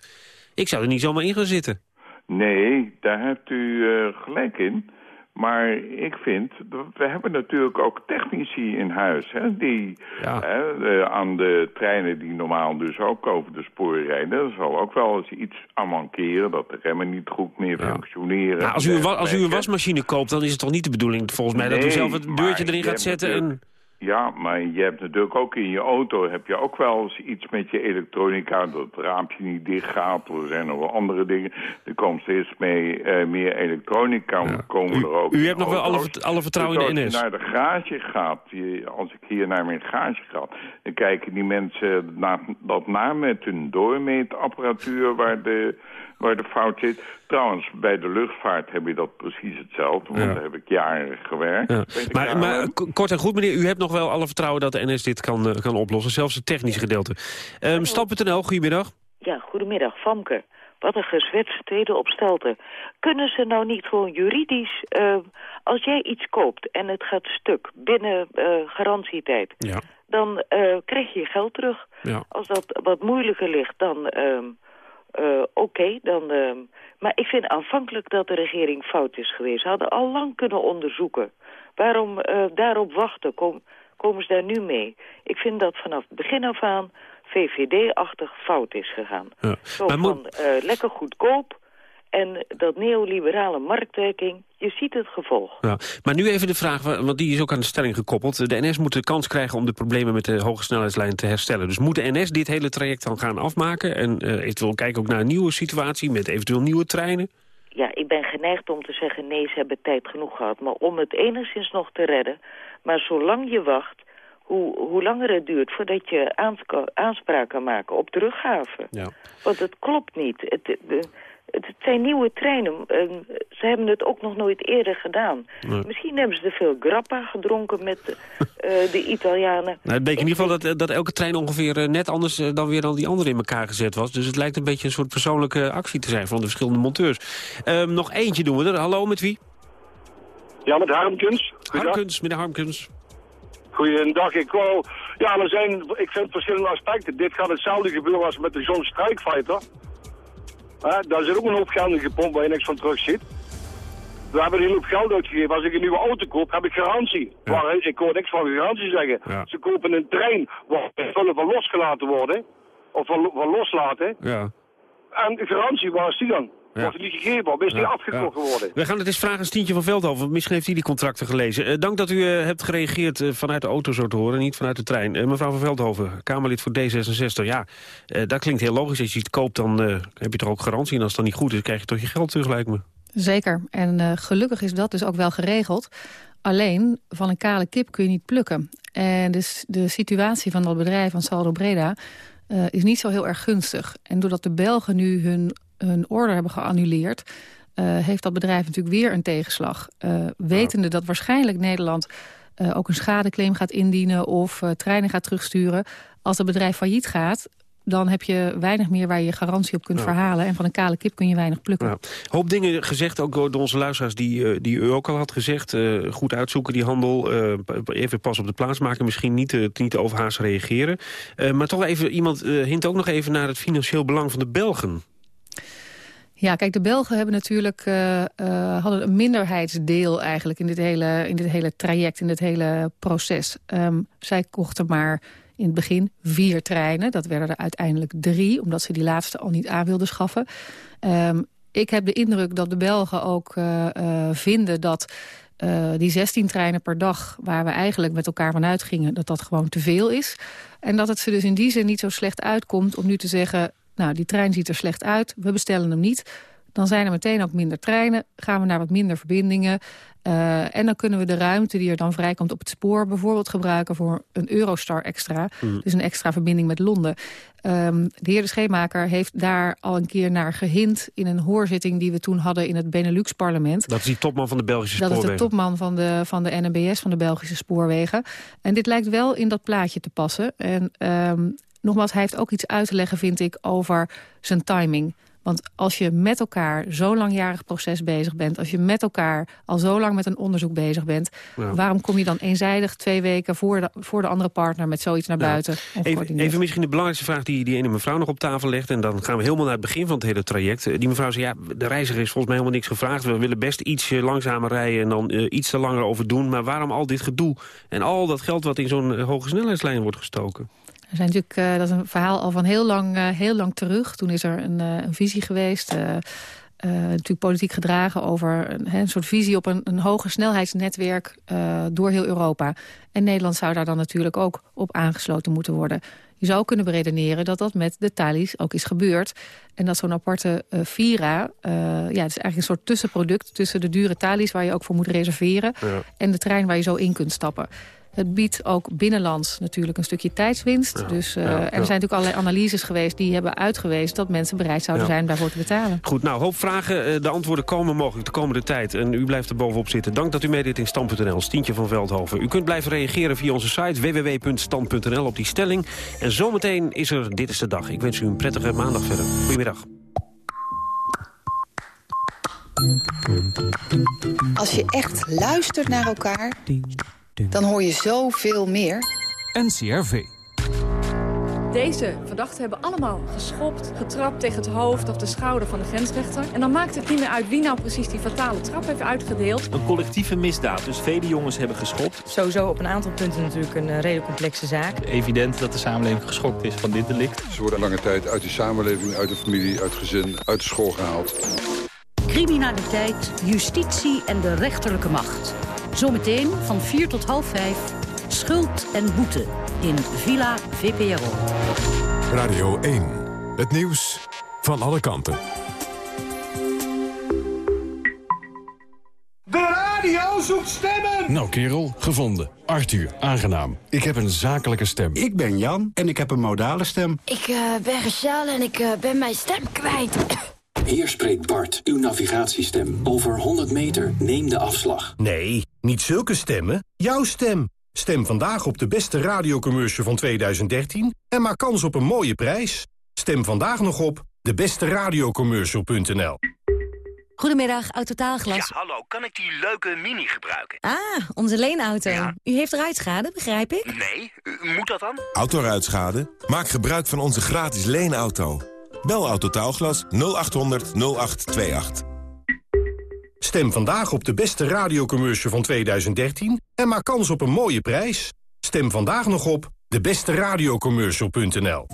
Ik zou er niet zomaar in gaan zitten. Nee, daar hebt u gelijk in. Maar ik vind, we hebben natuurlijk ook technici in huis... Hè, die hè, aan de treinen die normaal dus ook over de sporen rijden... er zal ook wel eens iets aan mankeren, dat de remmen niet goed meer functioneren. Nou, als, u, een als u een wasmachine koopt, dan is het toch niet de bedoeling, volgens mij, dat u zelf het deurtje erin gaat zetten en... Ja, maar je hebt natuurlijk ook in je auto heb je ook wel eens iets met je elektronica. Dat het raampje niet dicht gaat. Er zijn nog wel andere dingen. Er komt steeds mee, eh, meer elektronica. Komen er ook U hebt nog wel alle, alle vertrouwen dus in de NS? Als je naar de garage gaat, je, als ik hier naar mijn garage ga... dan kijken die mensen na, dat na met hun doormeetapparatuur waar de waar de fout zit. Trouwens, bij de luchtvaart heb je dat precies hetzelfde, want daar heb ik jaren gewerkt. Ja. Maar, maar kort en goed, meneer, u hebt nog wel alle vertrouwen dat de NS dit kan, kan oplossen, zelfs het technische gedeelte. Um, Stap.nl, goedemiddag. Ja, goedemiddag, Famke. Wat een gezwetste tweede op stelte. Kunnen ze nou niet gewoon juridisch... Uh, als jij iets koopt en het gaat stuk binnen uh, garantietijd... Ja. dan uh, krijg je je geld terug. Ja. Als dat wat moeilijker ligt, dan... Uh, Oké, okay, dan... Uh, maar ik vind aanvankelijk dat de regering fout is geweest. Ze hadden al lang kunnen onderzoeken. Waarom uh, daarop wachten? Kom, komen ze daar nu mee? Ik vind dat vanaf het begin af aan VVD-achtig fout is gegaan. Ja. Zo maar van lekker goedkoop en dat neoliberale marktwerking, je ziet het gevolg. Ja, maar nu even de vraag, want die is ook aan de stelling gekoppeld. De NS moet de kans krijgen om de problemen met de hoge snelheidslijn te herstellen. Dus moet de NS dit hele traject dan gaan afmaken? En uh, eventueel kijken ook naar een nieuwe situatie met eventueel nieuwe treinen? Ja, ik ben geneigd om te zeggen nee, ze hebben tijd genoeg gehad. Maar om het enigszins nog te redden, maar zolang je wacht... Hoe, hoe langer het duurt voordat je aanspraak kan maken op teruggave. Ja. Want het klopt niet. Het, de, het zijn nieuwe treinen. Uh, ze hebben het ook nog nooit eerder gedaan. Nee. Misschien hebben ze te veel grappa gedronken met uh, de Italianen. Nou, het bleek in ieder geval dat, dat elke trein ongeveer uh, net anders dan weer dan die andere in elkaar gezet was. Dus het lijkt een beetje een soort persoonlijke actie te zijn van de verschillende monteurs. Ehm, nog eentje doen we er. Hallo, met wie? Ja, met Harmkens. Harmkens, meneer Harmkens. Goeiedag. Ik wou... Ja, er zijn, ik vind verschillende aspecten. Dit gaat hetzelfde gebeuren als met de John Strikefighter. Uh, daar zit ook een hoop geld in gepompt waar je niks van terug ziet. We hebben een hoop geld uitgegeven. Als ik een nieuwe auto koop, heb ik garantie. Ja. Waar, ik hoor niks van garantie zeggen. Ja. Ze kopen een trein waar vullen van losgelaten worden. Of van, van loslaten. Ja. En garantie, waar is die dan? Ja. Wordt gegeven of is die afgekocht geworden? We gaan het eens vragen aan Stientje van Veldhoven. Misschien heeft hij die contracten gelezen. Uh, dank dat u uh, hebt gereageerd uh, vanuit de auto zo te horen, niet vanuit de trein. mevrouw van Veldhoven, Kamerlid voor D66. Ja, dat klinkt heel logisch. Als je het koopt, dan heb je toch ook garantie. En als het dan niet goed is, krijg je toch je geld terug, lijkt me. Zeker. En gelukkig is dat dus ook wel geregeld. Alleen, van een kale kip kun je niet plukken. En dus de situatie van dat bedrijf, van Saldo Breda... is niet zo heel erg gunstig. En doordat de Belgen nu hun hun order hebben geannuleerd... Uh, heeft dat bedrijf natuurlijk weer een tegenslag. Uh, wetende dat waarschijnlijk Nederland uh, ook een schadeclaim gaat indienen... of treinen gaat terugsturen. Als het bedrijf failliet gaat, dan heb je weinig meer waar je garantie op kunt verhalen. En van een kale kip kun je weinig plukken. Ja. Hoop dingen gezegd, ook door onze luisteraars die, eh, die u ook al had gezegd. Eh, goed uitzoeken die handel, eh, even pas op de plaats maken. Misschien niet, eh, niet overhaast reageren. Eh, maar toch even, iemand eh, hint ook nog even naar het financieel belang van de Belgen. Ja, kijk, de Belgen hebben natuurlijk eh, eh, hadden een minderheidsdeel eigenlijk in dit hele, in dit hele traject, in dit hele proces. Ehm, zij kochten maar in het begin vier treinen. Dat werden er uiteindelijk drie, omdat ze die laatste al niet aan wilden schaffen. Ehm, ik heb de indruk dat de Belgen ook eh, vinden dat die 16 treinen per dag... waar we eigenlijk met elkaar van uitgingen, dat dat gewoon te veel is. En dat het ze dus in die zin niet zo slecht uitkomt om nu te zeggen... nou, die trein ziet er slecht uit, we bestellen hem niet... Dan zijn er meteen ook minder treinen, gaan we naar wat minder verbindingen. Uh, en dan kunnen we de ruimte die er dan vrijkomt op het spoor... bijvoorbeeld gebruiken voor een Eurostar extra. Mm. Dus een extra verbinding met Londen. Um, de heer de Scheemaker heeft daar al een keer naar gehint... in een hoorzitting die we toen hadden in het Benelux-parlement. Dat is die topman van de Belgische Dat is spoorwegen. de topman van de, van de NMBS, van de Belgische spoorwegen. En dit lijkt wel in dat plaatje te passen. En um, nogmaals, hij heeft ook iets uit te leggen, vind ik, over zijn timing... Want als je met elkaar zo'n langjarig proces bezig bent... als je met elkaar al zo lang met een onderzoek bezig bent... Ja. waarom kom je dan eenzijdig twee weken voor de, voor de andere partner... met zoiets naar buiten? Even, even misschien de belangrijkste vraag die, die ene mevrouw nog op tafel legt... en dan gaan we helemaal naar het begin van het hele traject. Eh, Die mevrouw zei, ja, de reiziger is volgens mij helemaal niks gevraagd. We willen best iets langzamer rijden en dan uh, iets te langer over doen. Maar waarom al dit gedoe? En al dat geld wat in zo'n uh, hoge snelheidslijn wordt gestoken? Er zijn natuurlijk, uh, dat is een verhaal al van heel lang, uh, heel lang terug. Toen is er een, uh, een visie geweest. natuurlijk politiek gedragen over een, een soort visie op een, een hoger snelheidsnetwerk door heel Europa. En Nederland zou daar dan natuurlijk ook op aangesloten moeten worden. Je zou kunnen beredeneren dat dat met de Thalys ook is gebeurd. En dat zo'n aparte uh, Vira, ja, het is eigenlijk een soort tussenproduct tussen de dure Thalys waar je ook voor moet reserveren ja. en de trein waar je zo in kunt stappen. Het biedt ook binnenlands natuurlijk een stukje tijdswinst. Ja, dus, uh, ja, en er zijn natuurlijk allerlei analyses geweest... die hebben uitgewezen dat mensen bereid zouden Ja. zijn daarvoor te betalen. Goed, nou, hoop vragen. Eh, De antwoorden komen mogelijk de komende tijd. En u blijft er bovenop zitten. Dank dat u meedeed in Stand.nl. Stientje van Veldhoven. U kunt blijven reageren via onze site www.stand.nl op die stelling. En zometeen is er Dit is de Dag. Ik wens u een prettige maandag verder. Goedemiddag. Als je echt luistert naar elkaar, dan hoor je zoveel meer. NCRV. Deze verdachten hebben allemaal geschopt, getrapt tegen het hoofd of de schouder van de grensrechter. En dan maakt het niet meer uit wie nou precies die fatale trap heeft uitgedeeld. Een collectieve misdaad, dus vele jongens hebben geschopt. Sowieso op een aantal punten natuurlijk een uh, redelijk complexe zaak. Evident dat de samenleving geschokt is van dit delict. Ze worden lange tijd uit de samenleving, uit de familie, uit het gezin, uit de school gehaald. Criminaliteit, justitie en de rechterlijke macht. Zometeen van 4 tot half 5. Schuld en boete in Villa VPRO. Radio 1. Het nieuws van alle kanten. De radio zoekt stemmen! Nou kerel, gevonden. Arthur, aangenaam. Ik heb een zakelijke stem. Ik ben Jan en ik heb een modale stem. Ik uh, ben Rachel en ik uh, ben mijn stem kwijt. Hier spreekt Bart, uw navigatiestem. Over 100 meter, neem de afslag. Nee, niet zulke stemmen. Jouw stem. Stem vandaag op de beste radiocommercial van 2013 en maak kans op een mooie prijs. Stem vandaag nog op debesteradiocommercial.nl Goedemiddag, Autotaalglas. Ja, hallo, kan ik die leuke mini gebruiken? Ah, onze leenauto. Ja. U heeft ruitschade, begrijp ik? Nee, u, moet dat dan? Autoruitschade? Maak gebruik van onze gratis leenauto. Bel Autotaalglas 0800 0828. Stem vandaag op de beste radiocommercial van 2013 en maak kans op een mooie prijs. Stem vandaag nog op debesteradiocommercial.nl